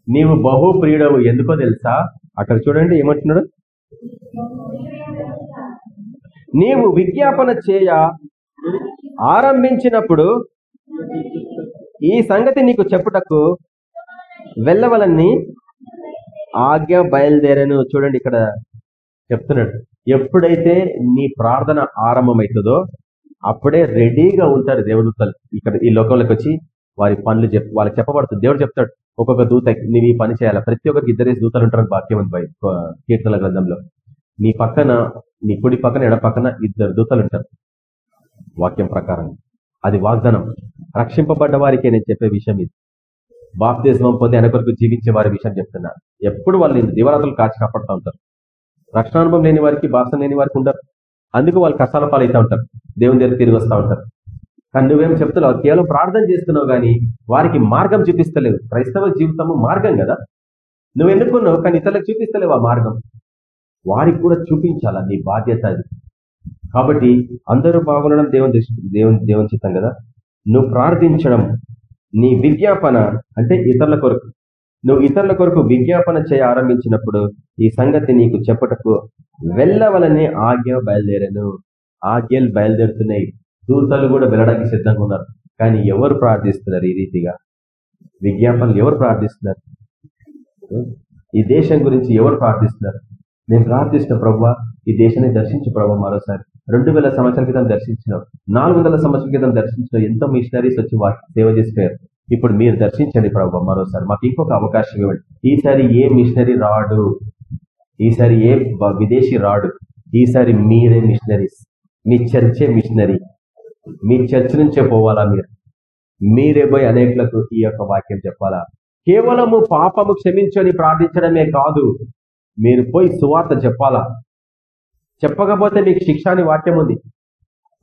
[SPEAKER 1] నీవు బహు ప్రియుడవు ఎందుకో తెలుసా? అక్కడ చూడండి ఏమంటున్నాడు నీవు విజ్ఞాపన చేయ ఆరంభించినప్పుడు ఈ సంగతి నీకు చెప్పుటకు వెళ్ళవలని ఆజ్ఞ బయలుదేరను. చూడండి ఇక్కడ చెప్తున్నాడు. ఎప్పుడైతే నీ ప్రార్థన ఆరంభమవుతుందో అప్పుడే రెడీగా ఉంటారు దేవదూతలు ఇక్కడ ఈ లోకంలోకి వచ్చి వారి పనులు చెప్ వాళ్ళకి చెప్పబడుతుంది. దేవుడు చెప్తాడు ఒక్కొక్క దూత నీ ఈ పని చేయాలి? ప్రతి ఒక్కరికి ఇద్దరేసి దూతలు ఉంటారు వాక్యం కీర్తన గ్రంథంలో. నీ పక్కన నీ కుడి పక్కన ఎడ పక్కన ఇద్దరు దూతలు ఉంటారు. వాక్యం ప్రకారం. అది వాగ్దానం. రక్షింపబడ్డ వారికే నేను చెప్పే విషయం ఇది. బాప్తిజమం పొంది ఆయన కొరకు జీవించే వారి విషయం చెప్తున్నా. ఎప్పుడు వాళ్ళు దివరాత్రులు కాచి కాపాడుతూ ఉంటారు. రక్షణానుభవం లేని వారికి భాష లేని వారికి ఉండరు. అందుకు వాళ్ళు కష్టాల పాలైతే ఉంటారు. దేవుని దగ్గర తిరిగి వస్తూ ఉంటారు. కానీ నువ్వేం చెప్తున్నావు? కేవలం ప్రార్థన చేస్తున్నావు కానీ వారికి మార్గం చూపిస్తలేవు క్రైస్తవ జీవితము మార్గం కదా. నువ్వు ఎన్నుకున్నావు కానీ ఇతరులకు చూపిస్తలేవు ఆ మార్గం. వారికి కూడా చూపించాలా నీ బాధ్యత అది? కాబట్టి అందరూ బాగుండడం దేవుని దేవుని దేవుని చిత్తం కదా? నువ్వు ప్రార్థించడం నీ విజ్ఞాపన అంటే ఇతరుల కొరకు. నువ్వు ఇతరుల కొరకు విజ్ఞాపన చేయ ఆరంభించినప్పుడు ఈ సంగతి నీకు చెప్పటకు వెళ్ళవలనే ఆజ్ఞ బయలుదేరాను. ఆజ్ఞలు బయలుదేరుతున్నాయి. దూతలు కూడా వెళ్ళడానికి సిద్ధంగా ఉన్నారు. కానీ ఎవరు ప్రార్థిస్తున్నారు ఈ రీతిగా? విజ్ఞాపనలు ఎవరు ప్రార్థిస్తున్నారు? ఈ దేశం గురించి ఎవరు ప్రార్థిస్తున్నారు? నేను ప్రార్థిస్తున్న ప్రభావ ఈ దేశాన్ని దర్శించు ప్రభావ మరోసారి. రెండు వేల సంవత్సరాల క్రితం దర్శించిన నాలుగు వందల సంవత్సరాల క్రితం దర్శించిన ఎంతో మిషనరీస్ వచ్చి వాటికి సేవ చేసిపోయారు. ఇప్పుడు మీరు దర్శించండి ప్రభావ మరోసారి. మాకు ఇంకొక అవకాశం ఇవ్వండి. ఈసారి ఏ మిషనరీ రాడు? ఈసారి ఏ విదేశీ రాడు? ఈసారి మీరే మిషనరీస్ మీ చర్చే మిషనరీ మీ చర్చ్ నుంచే పోవాలా మీరు? మీరే పోయి అనేకులకు ఈ యొక్క వాక్యం చెప్పాలా? కేవలము పాపము క్షమించని ప్రార్థించడమే కాదు. మీరు పోయి సువార్త చెప్పాలా? చెప్పకపోతే మీకు శిక్ష అని వాక్యం ఉంది.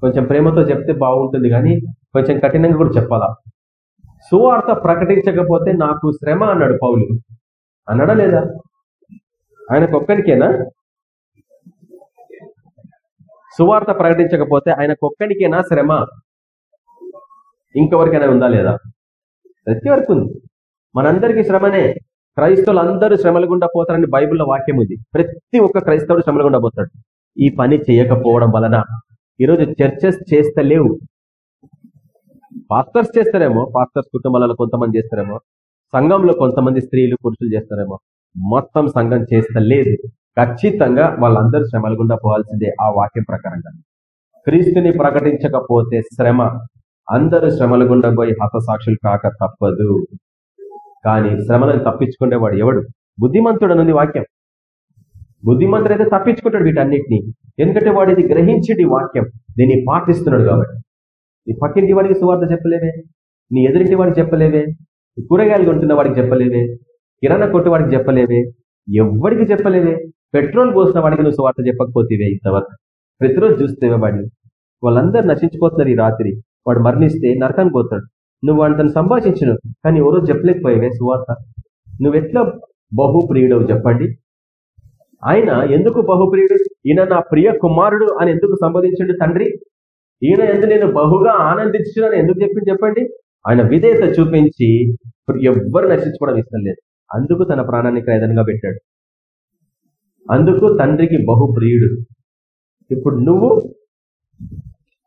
[SPEAKER 1] కొంచెం ప్రేమతో చెప్తే బాగుంటుంది కానీ కొంచెం కఠినంగా కూడా చెప్పాలా? సువార్త ప్రకటించకపోతే నాకు శ్రమ అన్నాడు పౌలు. అన్నాడా లేదా? ఆయనకు ఒక్కడికేనా సువార్త ప్రకటించకపోతే ఆయనకు ఒక్కడికేనా శ్రమ? ఇంకెవరికైనా ఉందా లేదా? ప్రతి వరకు ఉంది. మనందరికీ శ్రమనే. క్రైస్తవులు అందరూ శ్రమల గుండా పోతారని బైబిల్లో వాక్యం ఉంది ప్రతి ఒక్క క్రైస్తవుడు శ్రమల గుండా పోతాడు. ఈ పని చేయకపోవడం వలన ఈరోజు చర్చెస్ చేస్తలేవు. పాస్టర్స్ చేస్తారేమో పాస్టర్స్ కుటుంబాలలో కొంతమంది చేస్తారేమో సంఘంలో కొంతమంది స్త్రీలు పురుషులు చేస్తారేమో. మొత్తం సంఘం చేస్తలేదు. ఖచ్చితంగా వాళ్ళందరూ శ్రమల గుండా పోవాల్సిందే ఆ వాక్యం ప్రకారంగా. క్రీస్తుని ప్రకటించకపోతే శ్రమ. అందరూ శ్రమల గుండా పోయి హతసాక్షులు కాక తప్పదు. కానీ శ్రమలను తప్పించుకునేవాడు ఎవడు? బుద్ధిమంతుడు అనుంది వాక్యం. బుద్ధిమంతుడు అయితే తప్పించుకుంటాడు వీటన్నిటిని ఎందుకంటే వాడు ఇది గ్రహించడి వాక్యం. దీన్ని పాటిస్తున్నాడు కాబట్టి. నీ పక్కింటి వాడికి సువార్త చెప్పలేవే? నీ ఎదురింటి వాడికి చెప్పలేవే? కూరగాయలు కొంటున్న వాడికి చెప్పలేవే? కిరాణా కొట్టు వాడికి చెప్పలేవే? ఎవరికి చెప్పలేవే? పెట్రోల్ పోసిన వాడికి నువ్వు సువార్త చెప్పకపోతేవే ఇంతవరకు. ప్రతిరోజు చూస్తేవే వాడిని వాళ్ళందరూ నశించిపోతున్నారు ఈ రాత్రి. వాడు మరణిస్తే నరకానికి పోతాడు. నువ్వు అంతను సంభాషించను కానీ ఎవరో చెప్పలేకపోయావే సువార్త. నువ్వెట్లా బహుప్రియుడవు చెప్పండి? ఆయన ఎందుకు బహుప్రియుడు? ఈయన నా ప్రియ కుమారుడు అని ఎందుకు సంబోధించండి తండ్రి? ఈయన ఎందు నేను బహుగా ఆనందించున్నాను ఎందుకు చెప్పింది చెప్పండి? ఆయన విధేయత చూపించి ఎవ్వరు నశించుకోవడం ఇష్టం లేదు. అందుకు తన ప్రాణాన్ని క్రైదంగా పెట్టాడు. అందుకు తండ్రికి బహు ప్రియుడు ఇప్పుడు నువ్వు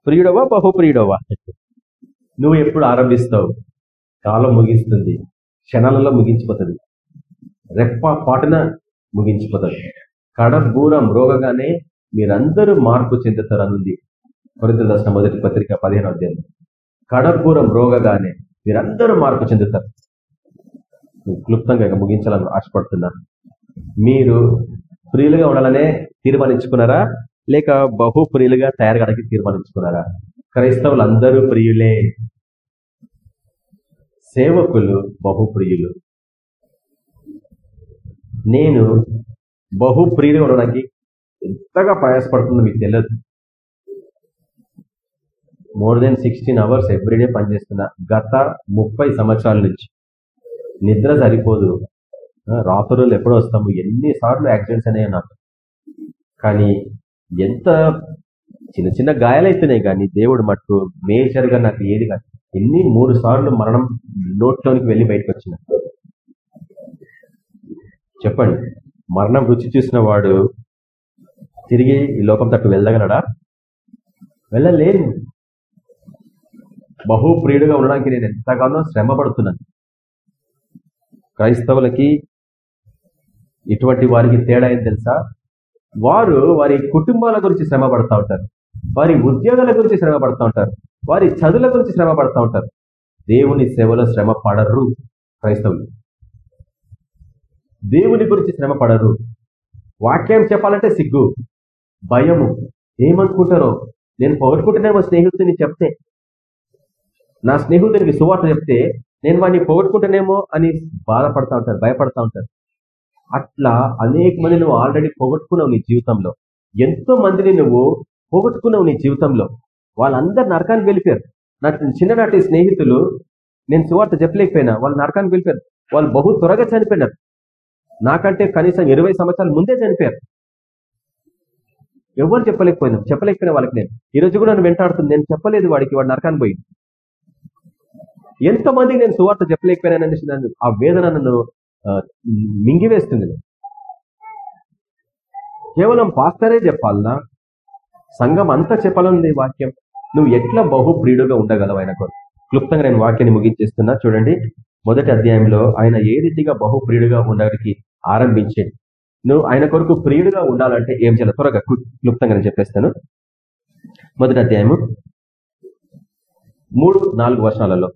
[SPEAKER 1] ప్రియుడవా బహుప్రియుడవా? నువ్వు ఎప్పుడు ఆరంభిస్తావు? కాలం ముగిస్తుంది. క్షణాలలో ముగించిపోతుంది. రెప్ప పాటన ముగించిపోతుంది. కడబూరం రోగగానే మీరందరూ మార్పు చెందుతారనుంది. కొరింతలు రాసిన మొదటి పత్రిక పదిహేను అధ్యాయం. కడబూరం రోగగానే మీరందరూ మార్పు చెందుతారు. క్లుప్తంగా ఇక ముగించాలని ఆశపడుతున్నా మీరు ప్రియులుగా ఉండాలనే తీర్మానించుకున్నారా? లేక బహు ప్రియులుగా తయారు కావడానికి తీర్మానించుకున్నారా? క్రైస్తవులు అందరూ ప్రియులే. సేవకులు బహు ప్రియులు నేను బహుప్రియులు ఉండడానికి ఎంతగా ప్రయాసపడుతుందో మీకు తెలియదు more than sixteen hours every day పనిచేస్తున్నా. గత ముప్పై సంవత్సరాల నుంచి. నిద్ర సరిపోదు. రాత్రులు ఎప్పుడు వస్తాము. ఎన్నిసార్లు యాక్సిడెంట్స్ అనేవి నాకు. కానీ ఎంత చిన్న చిన్న గాయాలైతున్నాయి కానీ దేవుడు మట్టు మేజర్గా నాకు ఏది కాదు. ఎన్ని మూడు సార్లు మరణం నోట్లోనికి వెళ్ళి బయటకు వచ్చిన. చెప్పండి. మరణం రుచి చూసిన వాడు తిరిగి ఈ లోకం తట్టు వెళ్ళగలడా? వెళ్ళలేను. బహు ప్రియుడుగా ఉండడానికి నేను ఎంతగానో శ్రమ పడుతున్నాను క్రైస్తవులకి ఇటువంటి వారికి తేడా ఏం తెలుసా? వారు వారి కుటుంబాల గురించి శ్రమ పడతా ఉంటారు. వారి ఉద్యోగాల గురించి శ్రమ పడుతూ ఉంటారు. వారి చదువుల గురించి శ్రమ పడుతూ ఉంటారు. దేవుని సేవలో శ్రమ పడరు క్రైస్తవులు. దేవుని గురించి శ్రమ పడరు. వాక్యం చెప్పాలంటే సిగ్గు భయము. ఏమనుకుంటారో? నేను పొగట్టుకుంటున్నామో స్నేహితుడిని చెప్తే నా స్నేహితుడికి సువార్త చెప్తే నేను వాడిని పోగొట్టుకుంటానేమో అని బాధపడతా ఉంటారు భయపడతా ఉంటారు. అట్లా అనేక మంది నువ్వు ఆల్రెడీ పోగొట్టుకున్నావు నీ జీవితంలో. ఎంతో మందిని నువ్వు పోగొట్టుకున్నావు నీ జీవితంలో. వాళ్ళందరు నరకానికి వెళ్ళిపోయారు. నా చిన్ననాటి స్నేహితులు నేను సువార్త చెప్పలేకపోయినా వాళ్ళు నరకానికి వెళ్ళిపోయారు. వాళ్ళు బహు త్వరగా చనిపోయినారు. నాకంటే కనీసం ఇరవై సంవత్సరాల ముందే చనిపోయారు. ఎవరు చెప్పలేకపోయినా చెప్పలేకపోయినా వాళ్ళకి నేను. ఈ రోజు కూడా నన్ను వెంటాడుతుంది. నేను చెప్పలేదు వాడికి వాడు నరకాన్ని పోయి. ఎంతమందికి నేను సువార్త చెప్పలేకపోయినానని నన్ను ఆ వేదన నన్ను మింగివేస్తుంది. కేవలం పాస్తరే చెప్పాలనా? సంఘం అంతా చెప్పాలని వాక్యం. నువ్వు ఎట్లా బహుప్రియుడుగా ఉండగలవు ఆయన కొరకు క్లుప్తంగా నేను వాక్యాన్ని ముగించేస్తున్నా. చూడండి మొదటి అధ్యాయంలో ఆయన ఏ రీతిగా బహుప్రియుడుగా ఉండడానికి ఆరంభించేది నువ్వు ఆయన కొరకు ప్రియుడుగా ఉండాలంటే ఏం చేయాలి? త్వరగా క్లుప్తంగా నేను చెప్పేస్తాను. మొదటి అధ్యాయము మూడు నాలుగు వర్షాలలో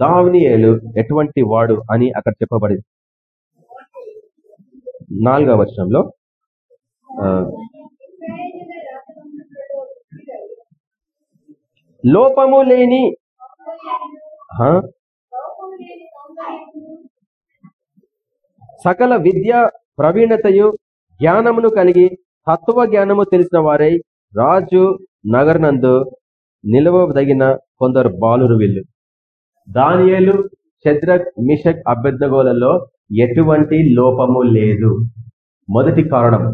[SPEAKER 1] దావినియేలు ఎటువంటి వాడు అని అక్కడ చెప్పబడింది. నాలుగవ వర్షంలో లోపము లేని సకల విద్య ప్రవీణతయు జ్ఞానమును కలిగి తత్వ జ్ఞానము తెలిసిన వారై రాజు నగరనందు నిలవదగిన కొందరు బాలురు వీళ్ళు. దానియేలు చద్రక్ మిషక్ అభ్యర్థగోలలో ఎటువంటి లోపము లేదు. మొదటి కారణం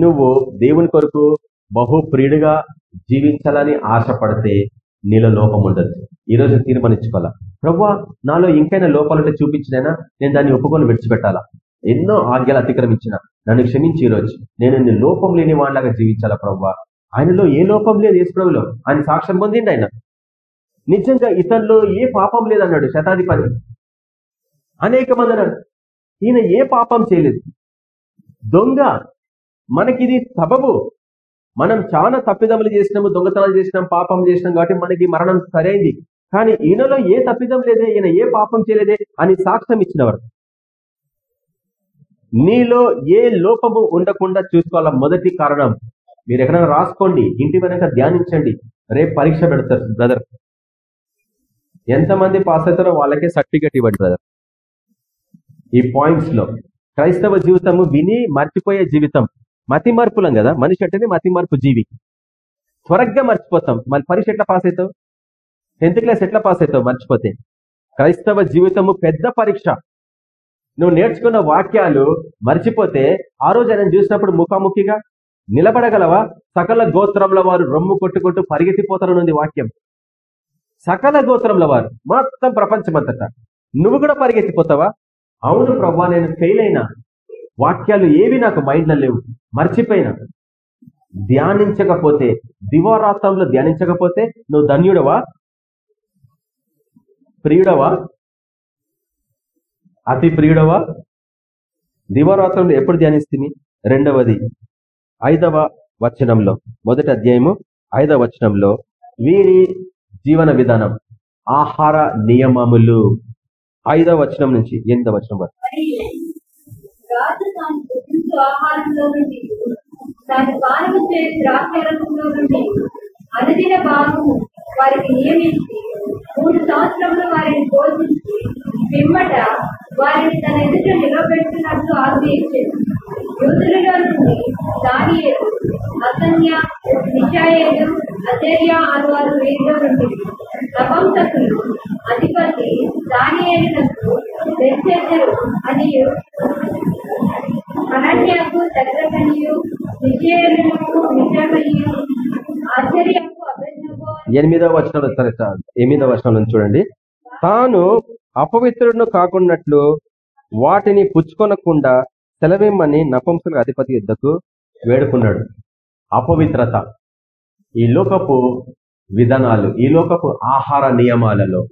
[SPEAKER 1] నువ్వు దేవుని కొరకు బహు ప్రియుడిగా జీవించాలని ఆశపడితే నీలో లోపం ఉండదు. ఈరోజు తీర్మానించుకోవాలా? ప్రవ్వా నాలో ఇంకైనా లోపాలంటే చూపించినైనా నేను దాన్ని ఒప్పుకొని విడిచిపెట్టాలా? ఎన్నో ఆజ్ఞలు అతిక్రమించిన నన్ను క్షమించి ఈరోజు. నేను లోపం లేని వాళ్ళగా జీవించాలా ప్రవ్వా? ఆయనలో ఏ లోపం లేదు యేసుప్రభులో ఆయన సాక్ష్యం పొందిండి ఆయన. నిజంగా ఇతరులో ఏ పాపం లేదన్నాడు శతాధిపతి. అనేక మంది అన్నాడు ఈయన ఏ పాపం చేయలేదు? దొంగ మనకిది సబబు మనం చాలా తప్పిదములు చేసినాము దొంగతనాలు చేసినాం పాపం చేసినాం కాబట్టి మనకి మరణం సరైంది. కానీ ఈయనలో ఏ తప్పిదం లేదే ఈయన ఏ పాపం చేయలేదే అని సాక్ష్యం ఇచ్చినవారు. నీలో ఏ లోపము ఉండకుండా చూసుకోవాల మొదటి కారణం. మీరు ఎక్కడైనా రాసుకోండి ఇంటి వెనక ధ్యానించండి. రేపు పరీక్ష పెడతారు బ్రదర్. ఎంతమంది పాస్ అవుతారో వాళ్ళకే సర్టిఫికెట్ ఇవ్వండి బ్రదర్. ఈ పాయింట్స్లో క్రైస్తవ జీవితము విని మర్చిపోయే జీవితం. మతి మార్పులం కదా? మనిషి అంటేనే మతి మార్పు జీవి. త్వరగా మర్చిపోతాం. మళ్ళీ పరీక్ష ఎట్లా పాస్ అవుతావు? టెన్త్ క్లాస్ ఎట్లా పాస్ అవుతావు? మర్చిపోతే. క్రైస్తవ జీవితము పెద్ద పరీక్ష. నువ్వు నేర్చుకున్న వాక్యాలు మర్చిపోతే ఆ రోజు ఆయన చూసినప్పుడు ముఖాముఖిగా నిలబడగలవా? సకల గోత్రంలో వారు రొమ్ము కొట్టుకుంటూ పరిగెత్తిపోతారనుంది వాక్యం. సకల గోత్రంలో వారు మొత్తం ప్రపంచమంతట. నువ్వు కూడా పరిగెత్తిపోతావా? అవును ప్రభా నేను ఫెయిల్ అయినా. వాక్యాలు ఏవి నాకు మైండ్లో లేవు. మర్చిపోయినా. ధ్యానించకపోతే దివారాత్రంలో ధ్యానించకపోతే నువ్వు ధన్యుడవా? ప్రియుడవా? అతి ప్రియుడవా? దివారాత్రంలో ఎప్పుడు ధ్యానిస్తుంది రెండవది ఐదవ వచనంలో. మొదటి అధ్యాయము ఐదవ వచనంలో. వీరి జీవన విధానం ఆహార నియమములు. ఐదవ వచనం నుంచి ఎనిమిదవ వచనం వరకు.
[SPEAKER 2] రాజు తాను పుట్టించు ఆహారంలో నుండి తాను పానము ద్రాక్ష ద్రాక్షరసంలో నుండి అనుదిన భాగము వారికి నియమించి మూడు సంవత్సరములు వారిని పోషించి పిమ్మట వారిని తన ఎదుట నిలబెట్టినట్లు ఆశ్రయించారు యూదులలో నుండి దానియేలు అసన్య నిషాయేలు అజర్య అనువారు వీరిలో నుండి ప్రపంచకులు అధిపతి దానియేలునకు బెత్సెదరు అని అనన్యకు దగ్గరకనియు విజయులకు మిషమనియు ఆశ్చర్యకు
[SPEAKER 1] ఎనిమిదవ వచనం సరే సార్ ఎనిమిదవ వచనం చూడండి. తాను అపవిత్రుడును కాకున్నట్లు వాటిని పుచ్చుకొనకుండా సెలవిమ్మని నపంసుల అధిపతి యుద్ధకు వేడుకున్నాడు. అపవిత్రత. ఈ లోకపు విధానాలు ఈ లోకపు ఆహార నియమాలలో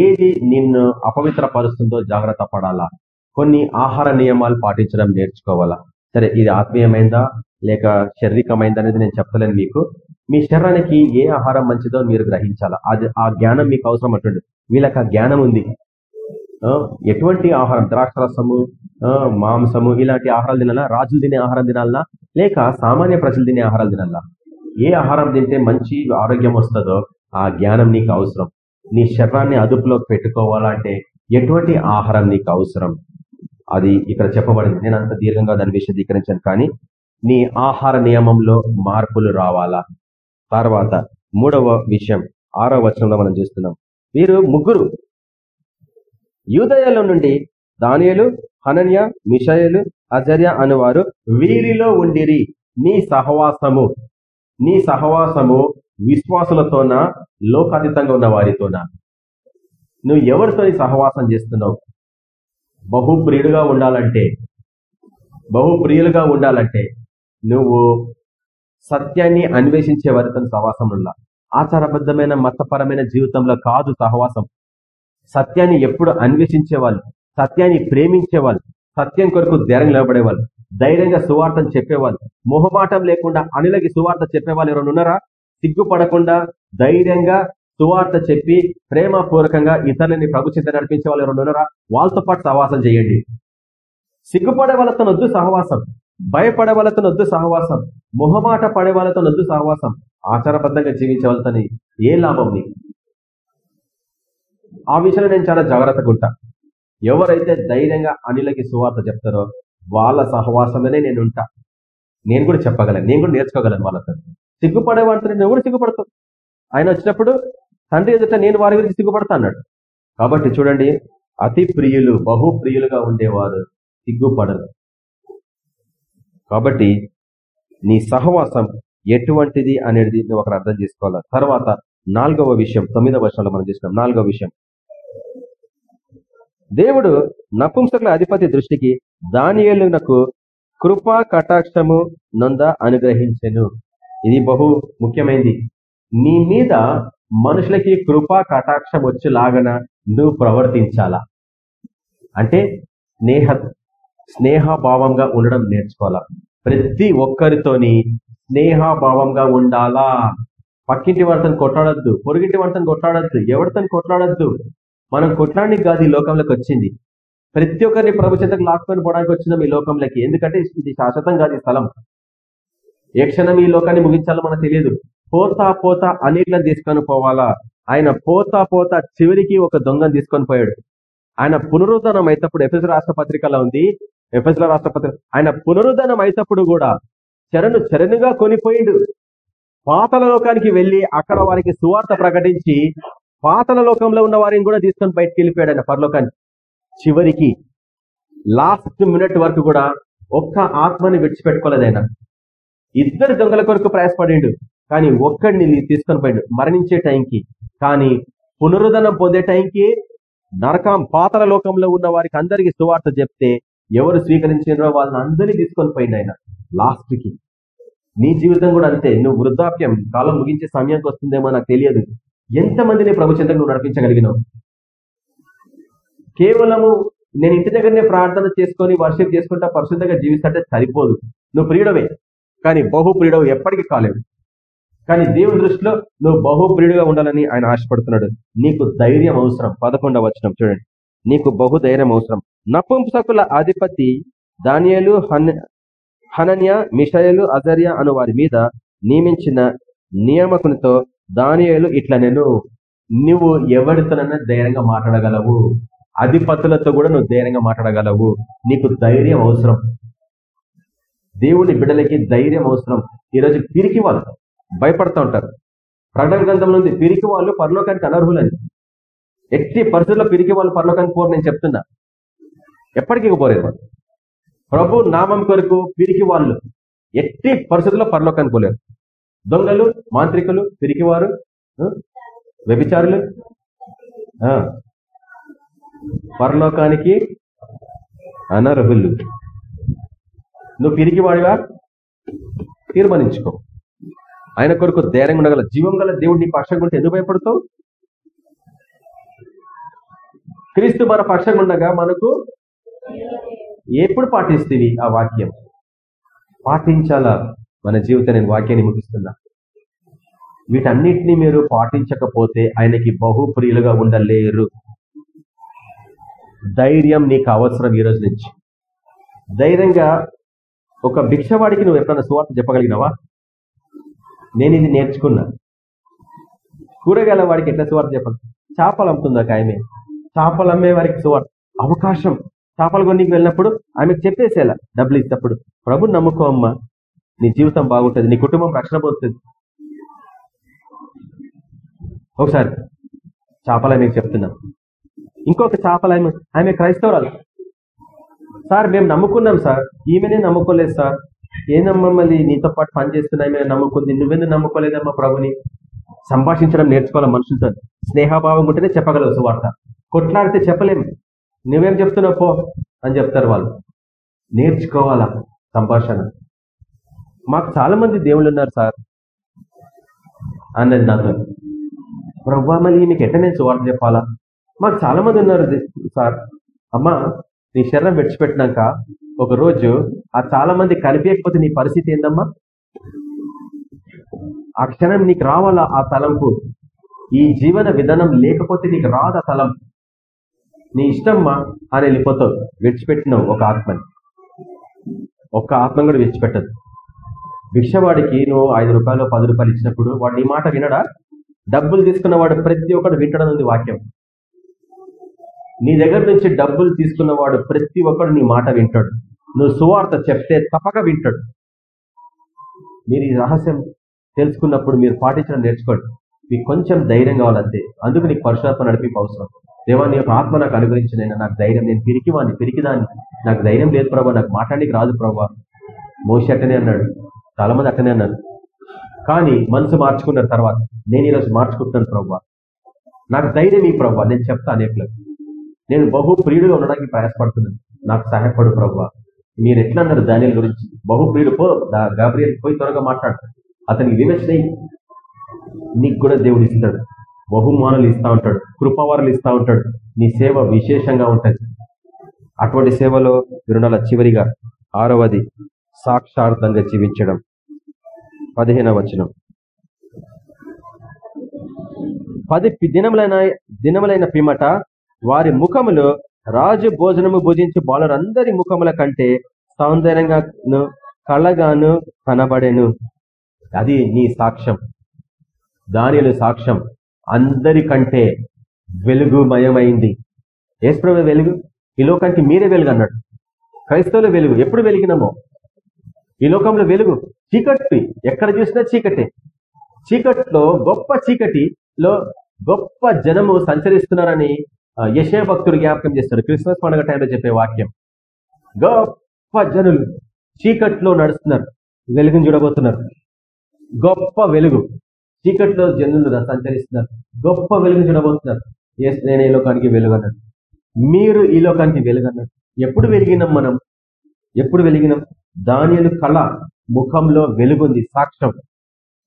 [SPEAKER 1] ఏది నిన్ను అపవిత్రపరుస్తుందో జాగ్రత్త పడాలా? కొన్ని ఆహార నియమాలు పాటించడం నేర్చుకోవాలా? సరే ఇది ఆత్మీయమైందా? లేక శారీరకమైందా అనేది నేను చెప్పలేను మీకు. మీ శరీరానికి ఏ ఆహారం మంచిదో మీరు గ్రహించాలా? అది ఆ జ్ఞానం మీకు అవసరం అంటుండే వీళ్ళకి ఆ జ్ఞానం ఉంది. ఆ, ఎటువంటి ఆహారం? ద్రాక్షరసము ఆ, మాంసము ఇలాంటి ఆహారాలు తినాలా? రాజులు తినే ఆహారం తినాలా? లేక సామాన్య ప్రజలు తినే ఆహారాలు తినాలా? ఏ ఆహారం తింటే మంచి ఆరోగ్యం వస్తుందో ఆ జ్ఞానం నీకు అవసరం. నీ శరీరాన్ని అదుపులోకి పెట్టుకోవాలంటే ఎటువంటి ఆహారం నీకు అవసరం? అది ఇక్కడ చెప్పబడింది. నేను అంత దీర్ఘంగా దాని విశదీకరించాను కానీ నీ ఆహార నియమంలో మార్పులు రావాలా? తర్వాత మూడవ విషయం ఆరో వచనంలో మనం చూస్తున్నాం. వీరు ముగ్గురు యూదయలో నుండి దానియలు హనన్య మిషయలు అజర్య అనేవారు వీరిలో ఉండిరి. నీ సహవాసము నీ సహవాసము విశ్వాసులతోనా లోకాతీతంగా ఉన్న వారితోనా? నువ్వు ఎవరితో సహవాసం చేస్తున్నావు? బహుప్రియుడుగా ఉండాలంటే బహుప్రియులుగా ఉండాలంటే నువ్వు సత్యాన్ని అన్వేషించే వారితో సహవాసం ఉండాల. ఆచారబద్ధమైన మతపరమైన జీవితంలో కాదు సహవాసం. సత్యాన్ని ఎప్పుడు అన్వేషించే వాళ్ళు సత్యాన్ని ప్రేమించే వాళ్ళు సత్యం కొరకు ధైర్యం నిలబడే వాళ్ళు ధైర్యంగా సువార్తను చెప్పేవాళ్ళు మొహమాటం లేకుండా అనులకి సువార్త చెప్పేవాళ్ళు ఎవరైనా ఉన్నారా? సిగ్గుపడకుండా ధైర్యంగా సువార్త చెప్పి ప్రేమపూర్వకంగా ఇతరులని ప్రభు చింత నడిపించే వాళ్ళు రెండున్నర ఉన్నారా? వాళ్ళతో పాటు సహవాసం చేయండి. సిగ్గుపడే వాళ్ళతో వద్దు సహవాసం. భయపడే వాళ్ళతో వద్దు సహవాసం. మొహమాట పడే వాళ్ళతో వద్దు సహవాసం. ఆచారబద్ధంగా జీవించవలతని ఏ లాభం నీకు ఆ విషయంలో నేను చాలా జాగ్రత్తగా ఉంటా. ఎవరైతే ధైర్యంగా అనిలకి సువార్త చెప్తారో వాళ్ళ సహవాసమనే నేను ఉంటా. నేను కూడా చెప్పగలను. నేను కూడా నేర్చుకోగలను వాళ్ళతో సిగ్గుపడే వాళ్ళతో నేను కూడా సిగ్గుపడతాను ఆయన వచ్చినప్పుడు తండ్రి ఎదుట నేను వారి గురించి సిగ్గుపడతా అన్నాడు. కాబట్టి చూడండి అతి ప్రియులు బహు ప్రియులుగా ఉండేవారు సిగ్గుపడరు. కాబట్టి నీ సహవాసం ఎటువంటిది అనేది నువ్వు ఒకరు అర్థం చేసుకోవాలి? తర్వాత నాలుగవ విషయం తొమ్మిదవ వర్షంలో మనం చూసినాం. నాలుగవ విషయం. దేవుడు నపుంసకుల అధిపతి దృష్టికి దానియేలునకు కృపా కటాక్షము నొంద అనుగ్రహించెను. ఇది బహు ముఖ్యమైనది నీ మీద మనుషులకి కృపా కటాక్షం వచ్చేలాగన నువ్వు ప్రవర్తించాలా? అంటే స్నేహ స్నేహభావంగా ఉండడం నేర్చుకోవాలా? ప్రతి ఒక్కరితోని స్నేహభావంగా ఉండాలా? పక్కింటి వారితో కొట్లాడద్దు పొరుగింటి వారితో కొట్లాడద్దు ఎవరితో కొట్లాడొద్దు. మనం కొట్లాడి కాదు ఈ లోకంలోకి వచ్చింది. ప్రతి ఒక్కరిని ప్రభు లాక్కొని పోవడానికి వచ్చినాం ఈ లోకంలోకి. ఎందుకంటే ఇది శాశ్వతం కాదు ఈ స్థలం. ఏ క్షణం ఈ లోకాన్ని ముగించాలో మనకు తెలియదు. పోతా పోతా అనేకులను తీసుకొని పోవాలా? ఆయన పోతా పోతా చివరికి ఒక దొంగను తీసుకొని పోయాడు. ఆయన పునరుద్ధరణం అయినప్పుడు ఎఫ్ఎస్ రాష్ట్ర పత్రికలో ఉంది? ఎఫ్ఎస్ రాష్ట్ర పత్రిక ఆయన పునరుద్ధరణం అయినప్పుడు కూడా చరణు చరణుగా కొనిపోయిండు. పాతల లోకానికి వెళ్ళి అక్కడ వారికి సువార్త ప్రకటించి పాతల లోకంలో ఉన్న వారిని కూడా తీసుకొని బయటకు వెళ్ళిపోయాడు ఆయన పరలోకానికి. చివరికి లాస్ట్ మినిట్ వరకు కూడా ఒక్క ఆత్మని విడిచిపెట్టుకోలేదు ఆయన. ఇద్దరు దొంగల కొరకు ప్రయాసపడిండు. కానీ ఒక్కడిని తీసుకొని పోయిండు. మరణించే టైంకి. కానీ పునరుద్ధనం పొందే టైంకి నరకం పాతల లోకంలో ఉన్న వారికి అందరికీ సువార్త చెప్తే ఎవరు స్వీకరించారో వాళ్ళని అందరినీ తీసుకొని పోయిండు ఆయన. లాస్ట్కి నీ జీవితం కూడా అంతే. నువ్వు వృద్ధాప్యం. కాలం ముగించే సమయానికి వస్తుందేమో నాకు తెలియదు. ఎంతమందిని ప్రభు చెంతకు నువ్వు నడిపించగలిగినావు? కేవలము నేను ఇంటి దగ్గరనే ప్రార్థన చేసుకొని వర్షిప్ చేసుకుంటా పరిశుద్ధంగా జీవిస్తుంటే సరిపోదు. నువ్వు ప్రియుడవే. కానీ బహు ప్రియుడవు ఎప్పటికీ కాలేవు. కానీ దేవుని దృష్టిలో నువ్వు బహుప్రియుడిగా ఉండాలని ఆయన ఆశపడుతున్నాడు. నీకు ధైర్యం అవసరం. పదకొండవ వచనం చూడండి. నీకు బహు ధైర్యం అవసరం. నపుంసకుల అధిపతి దానియలు హనన్య మిషయలు అజర్య అను వారి మీద నియమించిన నియామకునితో దానియలు ఇట్లా నేను నువ్వు ఎవరితోనైనా ధైర్యంగా మాట్లాడగలవు. అధిపతులతో కూడా నువ్వు ధైర్యంగా మాట్లాడగలవు. నీకు ధైర్యం అవసరం. దేవుని బిడ్డలకి ధైర్యం అవసరం. ఈరోజు పిరికి వాళ్ళు భయపడుతూ ఉంటారు. ప్రకటన గ్రంథం నుండి పిరికి వాళ్ళు పరలోకానికి అనర్హులని. ఎట్టి పరిస్థితుల్లో పిరికి వాళ్ళు పరలోకానికి పోరు నేను చెప్తున్నా. ఎప్పటికీ పోలేదు వాళ్ళు. ప్రభు నామం కొరకు పిరికి వాళ్ళు ఎట్టి పరిస్థితుల్లో పరలోకానికి పోలేరు. దొంగలు మాంత్రికులు పిరికివారు వ్యభిచారులు పరలోకానికి అనర్హులు. నువ్వు పిరికివాడివా? తీర్మానించుకో. ఆయన కొరకు ధైర్యంగా ఉండగల జీవం గల దేవుడిని పక్షంగా ఉంటే ఎందుకు భయపడతావు క్రీస్తు మన పక్షంగా ఉండగా మనకు ఎప్పుడు పాటిస్తుంది ఆ వాక్యం? పాటించాలా? మన జీవితం నేను వాక్యాన్ని ముగిస్తున్నా. వీటన్నిటిని మీరు పాటించకపోతే ఆయనకి బహుప్రియులుగా ఉండలేరు. ధైర్యం నీకు అవసరం ఈ రోజు నుంచి. ధైర్యంగా ఒక భిక్షవాడికి నువ్వు ఎప్పుడన్నా సువార్త చెప్పగలిగినావా? నేను ఇది నేర్చుకున్నా. కూరగాయల వాడికి ఎట్లా సువార్త చెప్పాలి? చేపలు అమ్ముతుందా ఆమె? చేపలు అమ్మే వారికి సువార్త. అవకాశం. చేపలు కొన్నికి వెళ్ళినప్పుడు ఆమెకు చెప్పేసేలా డబ్బులు ఇచ్చినప్పుడు ప్రభు నమ్ముకో అమ్మా. నీ జీవితం బాగుంటుంది నీ కుటుంబం రక్షణ పొందుతుంది. ఒకసారి చేపలు ఆమెకు చెప్తున్నాం. ఇంకొక చేపలు ఆమె ఆమె క్రైస్తవరాలు. సార్ మేము నమ్ముకున్నాం సార్. ఈమెనే నమ్ముకోలేదు సార్. ఏందమ్మా మళ్ళీ నీతో పాటు పని చేస్తున్నా ఈమె నమ్ముకుంది? నువ్వెందుకు నమ్ముకోలేదమ్మా ప్రభుని? సంభాషించడం నేర్చుకోవాలి మనుషులతో? స్నేహభావం ఉంటేనే చెప్పగలవు సువార్త. కొట్లాడితే చెప్పలేము. నువ్వేం చెప్తున్నావు? పో అని చెప్తారు వాళ్ళు. నేర్చుకోవాలా సంభాషణ? మాకు చాలా మంది దేవుళ్ళు ఉన్నారు సార్ అన్నది నాతో. ప్రభా మళ్ళీ నీకు ఎట్ట నేను సువార్త చెప్పాలా? మాకు చాలా మంది ఉన్నారు సార్. అమ్మా నీ శరీరం విడిచిపెట్టినాక ఒక రోజు ఆ చాలా మంది కనిపించకపోతే నీ పరిస్థితి ఏందమ్మా? ఆ క్షణం నీకు రావాలా ఆ తలంపు? ఈ జీవన విధానం లేకపోతే నీకు రాదు ఆ తలం. నీ ఇష్టమ్మా అని వెళ్ళిపోతావు. విడిచిపెట్టినావు ఒక ఆత్మని. ఒక్క ఆత్మ కూడా విడిచిపెట్టదు. భిక్షవాడికి నువ్వు ఐదు రూపాయలు పది రూపాయలు ఇచ్చినప్పుడు వాడు నీ మాట వినడా? డబ్బులు తీసుకున్నవాడు ప్రతి ఒక్కడు వింటడం ఉంది వాక్యం. నీ దగ్గర నుంచి డబ్బులు తీసుకున్నవాడు ప్రతి ఒక్కడు నీ మాట వింటాడు. నువ్వు సువార్త చెప్తే తప్పక వింటాడు. మీరు ఈ రహస్యం తెలుసుకున్నప్పుడు మీరు పాటించడం నేర్చుకోండి. మీకు కొంచెం ధైర్యం కావాలంతే. అందుకు నీకు పరుషాత్మ నడిపి అవసరం. దేవా నీ యొక్క ఆత్మ నాకు అనుగ్రహించిన నాకు ధైర్యం. నేను పిరికివాన్ని పిరికిదాన్ని. నాకు ధైర్యం లేదు ప్రభావ నాకు మాట్లాడికి రాదు ప్రభావ మోసి అట్టనే అన్నాడు. చాలామంది అట్టనే అన్నాడు కానీ మనసు మార్చుకున్న తర్వాత నేను ఈరోజు మార్చుకుంటున్నాను ప్రభావ నాకు ధైర్యం ఈ ప్రభావ నేను చెప్తా అనేకులకు నేను బహు ప్రియుడుగా ఉండడానికి ప్రయాసపడుతున్నాను. నాకు సహాయపడు ప్రభావ మీరు ఎట్లా అన్నారు దానిల గురించి బహుప్రియుడు పో గాబ్రియల్ పోయి త్వరగా మాట్లాడు. అతనికి విమర్శన నీకు కూడా దేవుడు ఇస్తాడు. బహుమానులు ఇస్తా ఉంటాడు. కృపావారులు ఇస్తా ఉంటాడు. నీ సేవ విశేషంగా ఉంటుంది. అటువంటి సేవలో విరుణాల చివరిగా ఆరవది సాక్షార్థంగా జీవించడం. పదిహేనవ వచనం. పది దినములైన దినములైన పిమ్మట వారి ముఖములు రాజు భోజనము భుజించి బాలురందరి ముఖముల కంటే సౌందర్యంగాను కళ్ళగాను కనబడేను. అది నీ సాక్ష్యం. దానిలో సాక్ష్యం అందరికంటే వెలుగుమయమైంది. ఏసుప్రభు వెలుగు? ఈ లోకానికి మీరే వెలుగు అన్నాడు క్రైస్తవుల వెలుగు. ఎప్పుడు వెలిగినామో? ఈ లోకంలో వెలుగు చీకటి. ఎక్కడ చూసినా చీకటే. చీకట్లో గొప్ప చీకటిలో గొప్ప జనము సంచరిస్తున్నారని యశయ భక్తుడు జ్ఞాపకం చేస్తాడు. క్రిస్మస్ పండుగ టైంలో చెప్పే వాక్యం. గొప్ప జనులు చీకట్లో నడుస్తున్నారు. వెలుగును చూడబోతున్నారు. గొప్ప వెలుగు. చీకట్లో జనులు సంచరిస్తున్నారు. గొప్ప వెలుగు చూడబోతున్నారు. నేను ఈ లోకానికి వెలుగు అన్నాడు మీరు ఈ లోకానికి వెలుగు అన్నాడు ఎప్పుడు వెలిగినాం మనం? ఎప్పుడు వెలిగినాం? దానియలు కళ ముఖంలో వెలుగుంది సాక్ష్యం.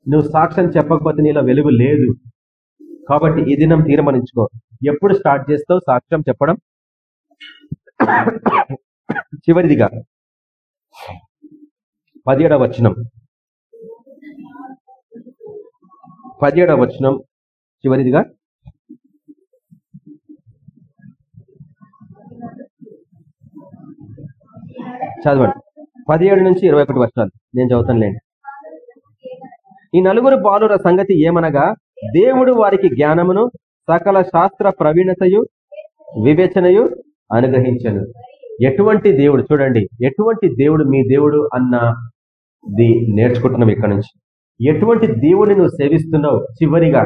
[SPEAKER 1] నువ్వు సాక్ష్యం చెప్పకపోతే నీలో వెలుగు లేదు. కాబట్టి ఈ దినం తీర్మానించుకో. ఎప్పుడు స్టార్ట్ చేస్తావు సాక్ష్యం చెప్పడం? చివరిదిగా. పదిహేడవ వచనం. పదిహేడవ వచనం. చివరిదిగా. చదవండి. పదిహేడు నుంచి ఇరవై ఒకటి వచనాలు. నేను చదువుతానులేండి. ఈ నలుగురు బాలుర సంగతి ఏమనగా దేవుడు వారికి జ్ఞానమును సకల శాస్త్ర ప్రవీణతయు వివేచనయు అనుగ్రహించను. ఎటువంటి దేవుడు చూడండి ఎటువంటి దేవుడు మీ దేవుడు అన్నది నేర్చుకుంటున్నాం ఇక్కడ నుంచి. ఎటువంటి దేవుడిని నువ్వు సేవిస్తున్నావు? చివరిగా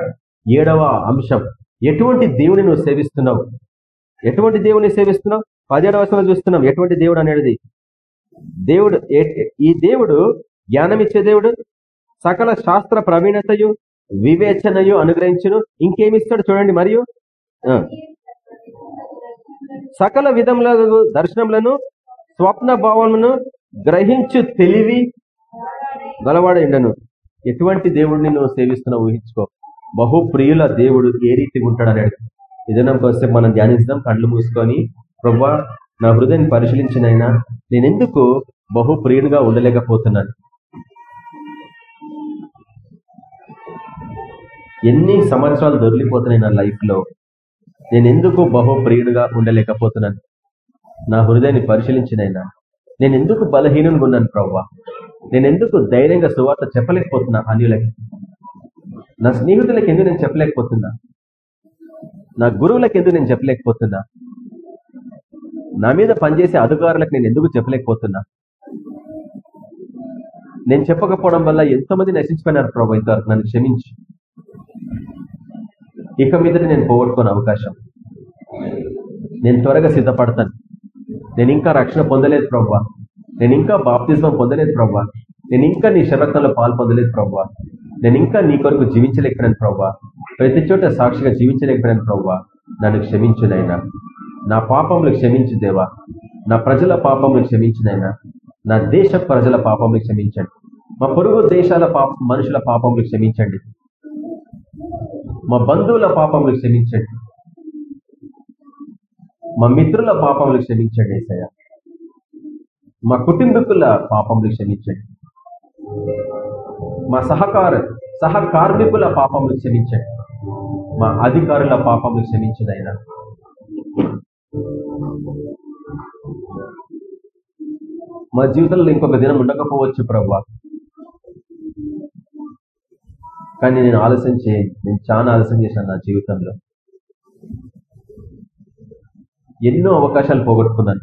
[SPEAKER 1] ఏడవ అంశం. ఎటువంటి దేవుని నువ్వు సేవిస్తున్నావు? ఎటువంటి దేవుని సేవిస్తున్నావు? పదిహేడవ వచనంలో చూస్తున్నాం ఎటువంటి దేవుడు అనేది దేవుడు ఈ దేవుడు జ్ఞానం ఇచ్చే దేవుడు సకల శాస్త్ర ప్రవీణతయు వివేచనయు అనుగ్రహించును. ఇంకేమిస్తాడు చూడండి మరియు సకల విధముల దర్శనములను స్వప్న భావములను గ్రహించు తెలివి గలవాడైండను ఎటువంటి దేవుడిని నువ్వు సేవిస్తున్నావు ఊహించుకో. బహు ప్రియుల దేవుడు ఏ రీతిగా ఉంటాడు అన్నాడు. ఇదనం కోసం మనం ధ్యానిస్తాం కళ్ళు మూసుకొని ప్రభా నా హృదయాన్ని పరిశీలించినైనా నేనెందుకు బహు ప్రియునిగా ఉండలేకపోతున్నాను? ఎన్ని సంవత్సరాలు దొరికిపోతున్నాయి నా లైఫ్లో? నేను ఎందుకు బహుప్రియుడుగా ఉండలేకపోతున్నాను? నా హృదయాన్ని పరిశీలించినైనా నేను ఎందుకు బలహీనంగా ఉన్నాను ప్రవ్వా? నేను ఎందుకు ధైర్యంగా సువార్త చెప్పలేకపోతున్నా అన్యులకి? నా స్నేహితులకి ఎందుకు నేను చెప్పలేకపోతున్నా? నా గురువులకు ఎందుకు నేను చెప్పలేకపోతున్నా? నా మీద పనిచేసే అధికారులకు నేను ఎందుకు చెప్పలేకపోతున్నా? నేను చెప్పకపోవడం వల్ల ఎంతోమంది నశించిపోయినారు ప్రభు ఇంతవరకు. నన్ను క్షమించి. ఇక మీదట నేను పోగొట్టుకునే అవకాశం నేను త్వరగా సిద్ధపడతాను. నేను ఇంకా రక్షణ పొందలేదు ప్రవ్వా. నేను ఇంకా బాప్తిజం పొందలేదు ప్రవ్వా. నేను ఇంకా నీ శరత్నంలో పాలు పొందలేదు ప్రవ్వా. నేను ఇంకా నీ కొరకు జీవించలేకపోయాను ప్రవ్వా. ప్రతి చోట సాక్షిగా జీవించలేకపోయాను ప్రవ్వా. నన్ను క్షమించునైనా నా పాపములు క్షమించు దేవా. నా ప్రజల పాపములు క్షమించినైనా నా దేశ ప్రజల పాపములు క్షమించండి. మా పొరుగు దేశాల పాప మనుషుల పాపములు క్షమించండి. మా బంధువుల పాపములు క్షమించండి. మా మిత్రుల పాపములు క్షమించండి ఏసయ్య. మా కుటుంబీకుల పాపములు క్షమించండి. మా సహకార సహ కార్మికుల పాపములు క్షమించండి. మా అధికారుల పాపములు క్షమించదైనా. మా జీవితంలో ఇంకొక దినం ఉండకపోవచ్చు ప్రభా కానీ నేను ఆలస్యం నేను చాలా ఆలస్యం చేశాను నా జీవితంలో. ఎన్నో అవకాశాలు పోగొట్టుకున్నాను.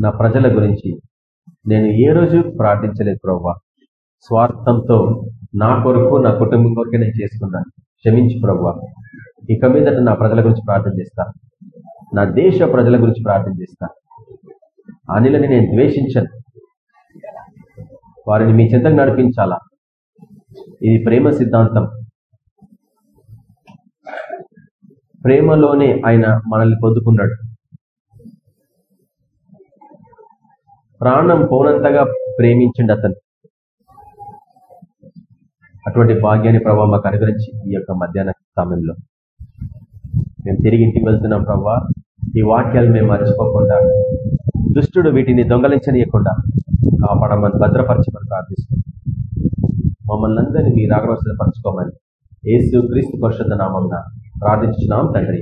[SPEAKER 1] నా ప్రజల గురించి. నేను ఏ రోజు ప్రార్థించలేదు ప్రవ్వా. స్వార్థంతో నా కొరకు నా కుటుంబం కొరకే నేను చేసుకున్నాను. క్షమించి ప్రవ్వా. ఇక మీద నా ప్రజల గురించి ప్రార్థన చేస్తా. నా దేశ ప్రజల గురించి ప్రార్థన చేస్తా. అనిలని నేను ద్వేషించను. వారిని మీ చింతకు నడిపించాలా? ఇది ప్రేమ సిద్ధాంతం. ప్రేమలోనే ఆయన మనల్ని పొందుకున్నాడు. ప్రాణం పోనంతగా ప్రేమించండి అతను. అటువంటి భాగ్యాన్ని ప్రభావ మాకు అనుగ్రహించి ఈ యొక్క మధ్యాహ్న సమయంలో. మేము తిరిగి ఇంటికి వెళ్తున్నాం ప్రభావ ఈ వాక్యాలు మేము మర్చిపోకుండా దుష్టుడు వీటిని దొంగలించనీయకుండా కాపాడమని భద్రపరచమని ప్రార్థిస్తున్నాం. మమ్మల్ని అందరినీ మీరు ఆగ్రహించిన పరచుకోమని. ఏసు క్రీస్తు పరిషత్ నామంగా ప్రార్థించున్నాం తండ్రి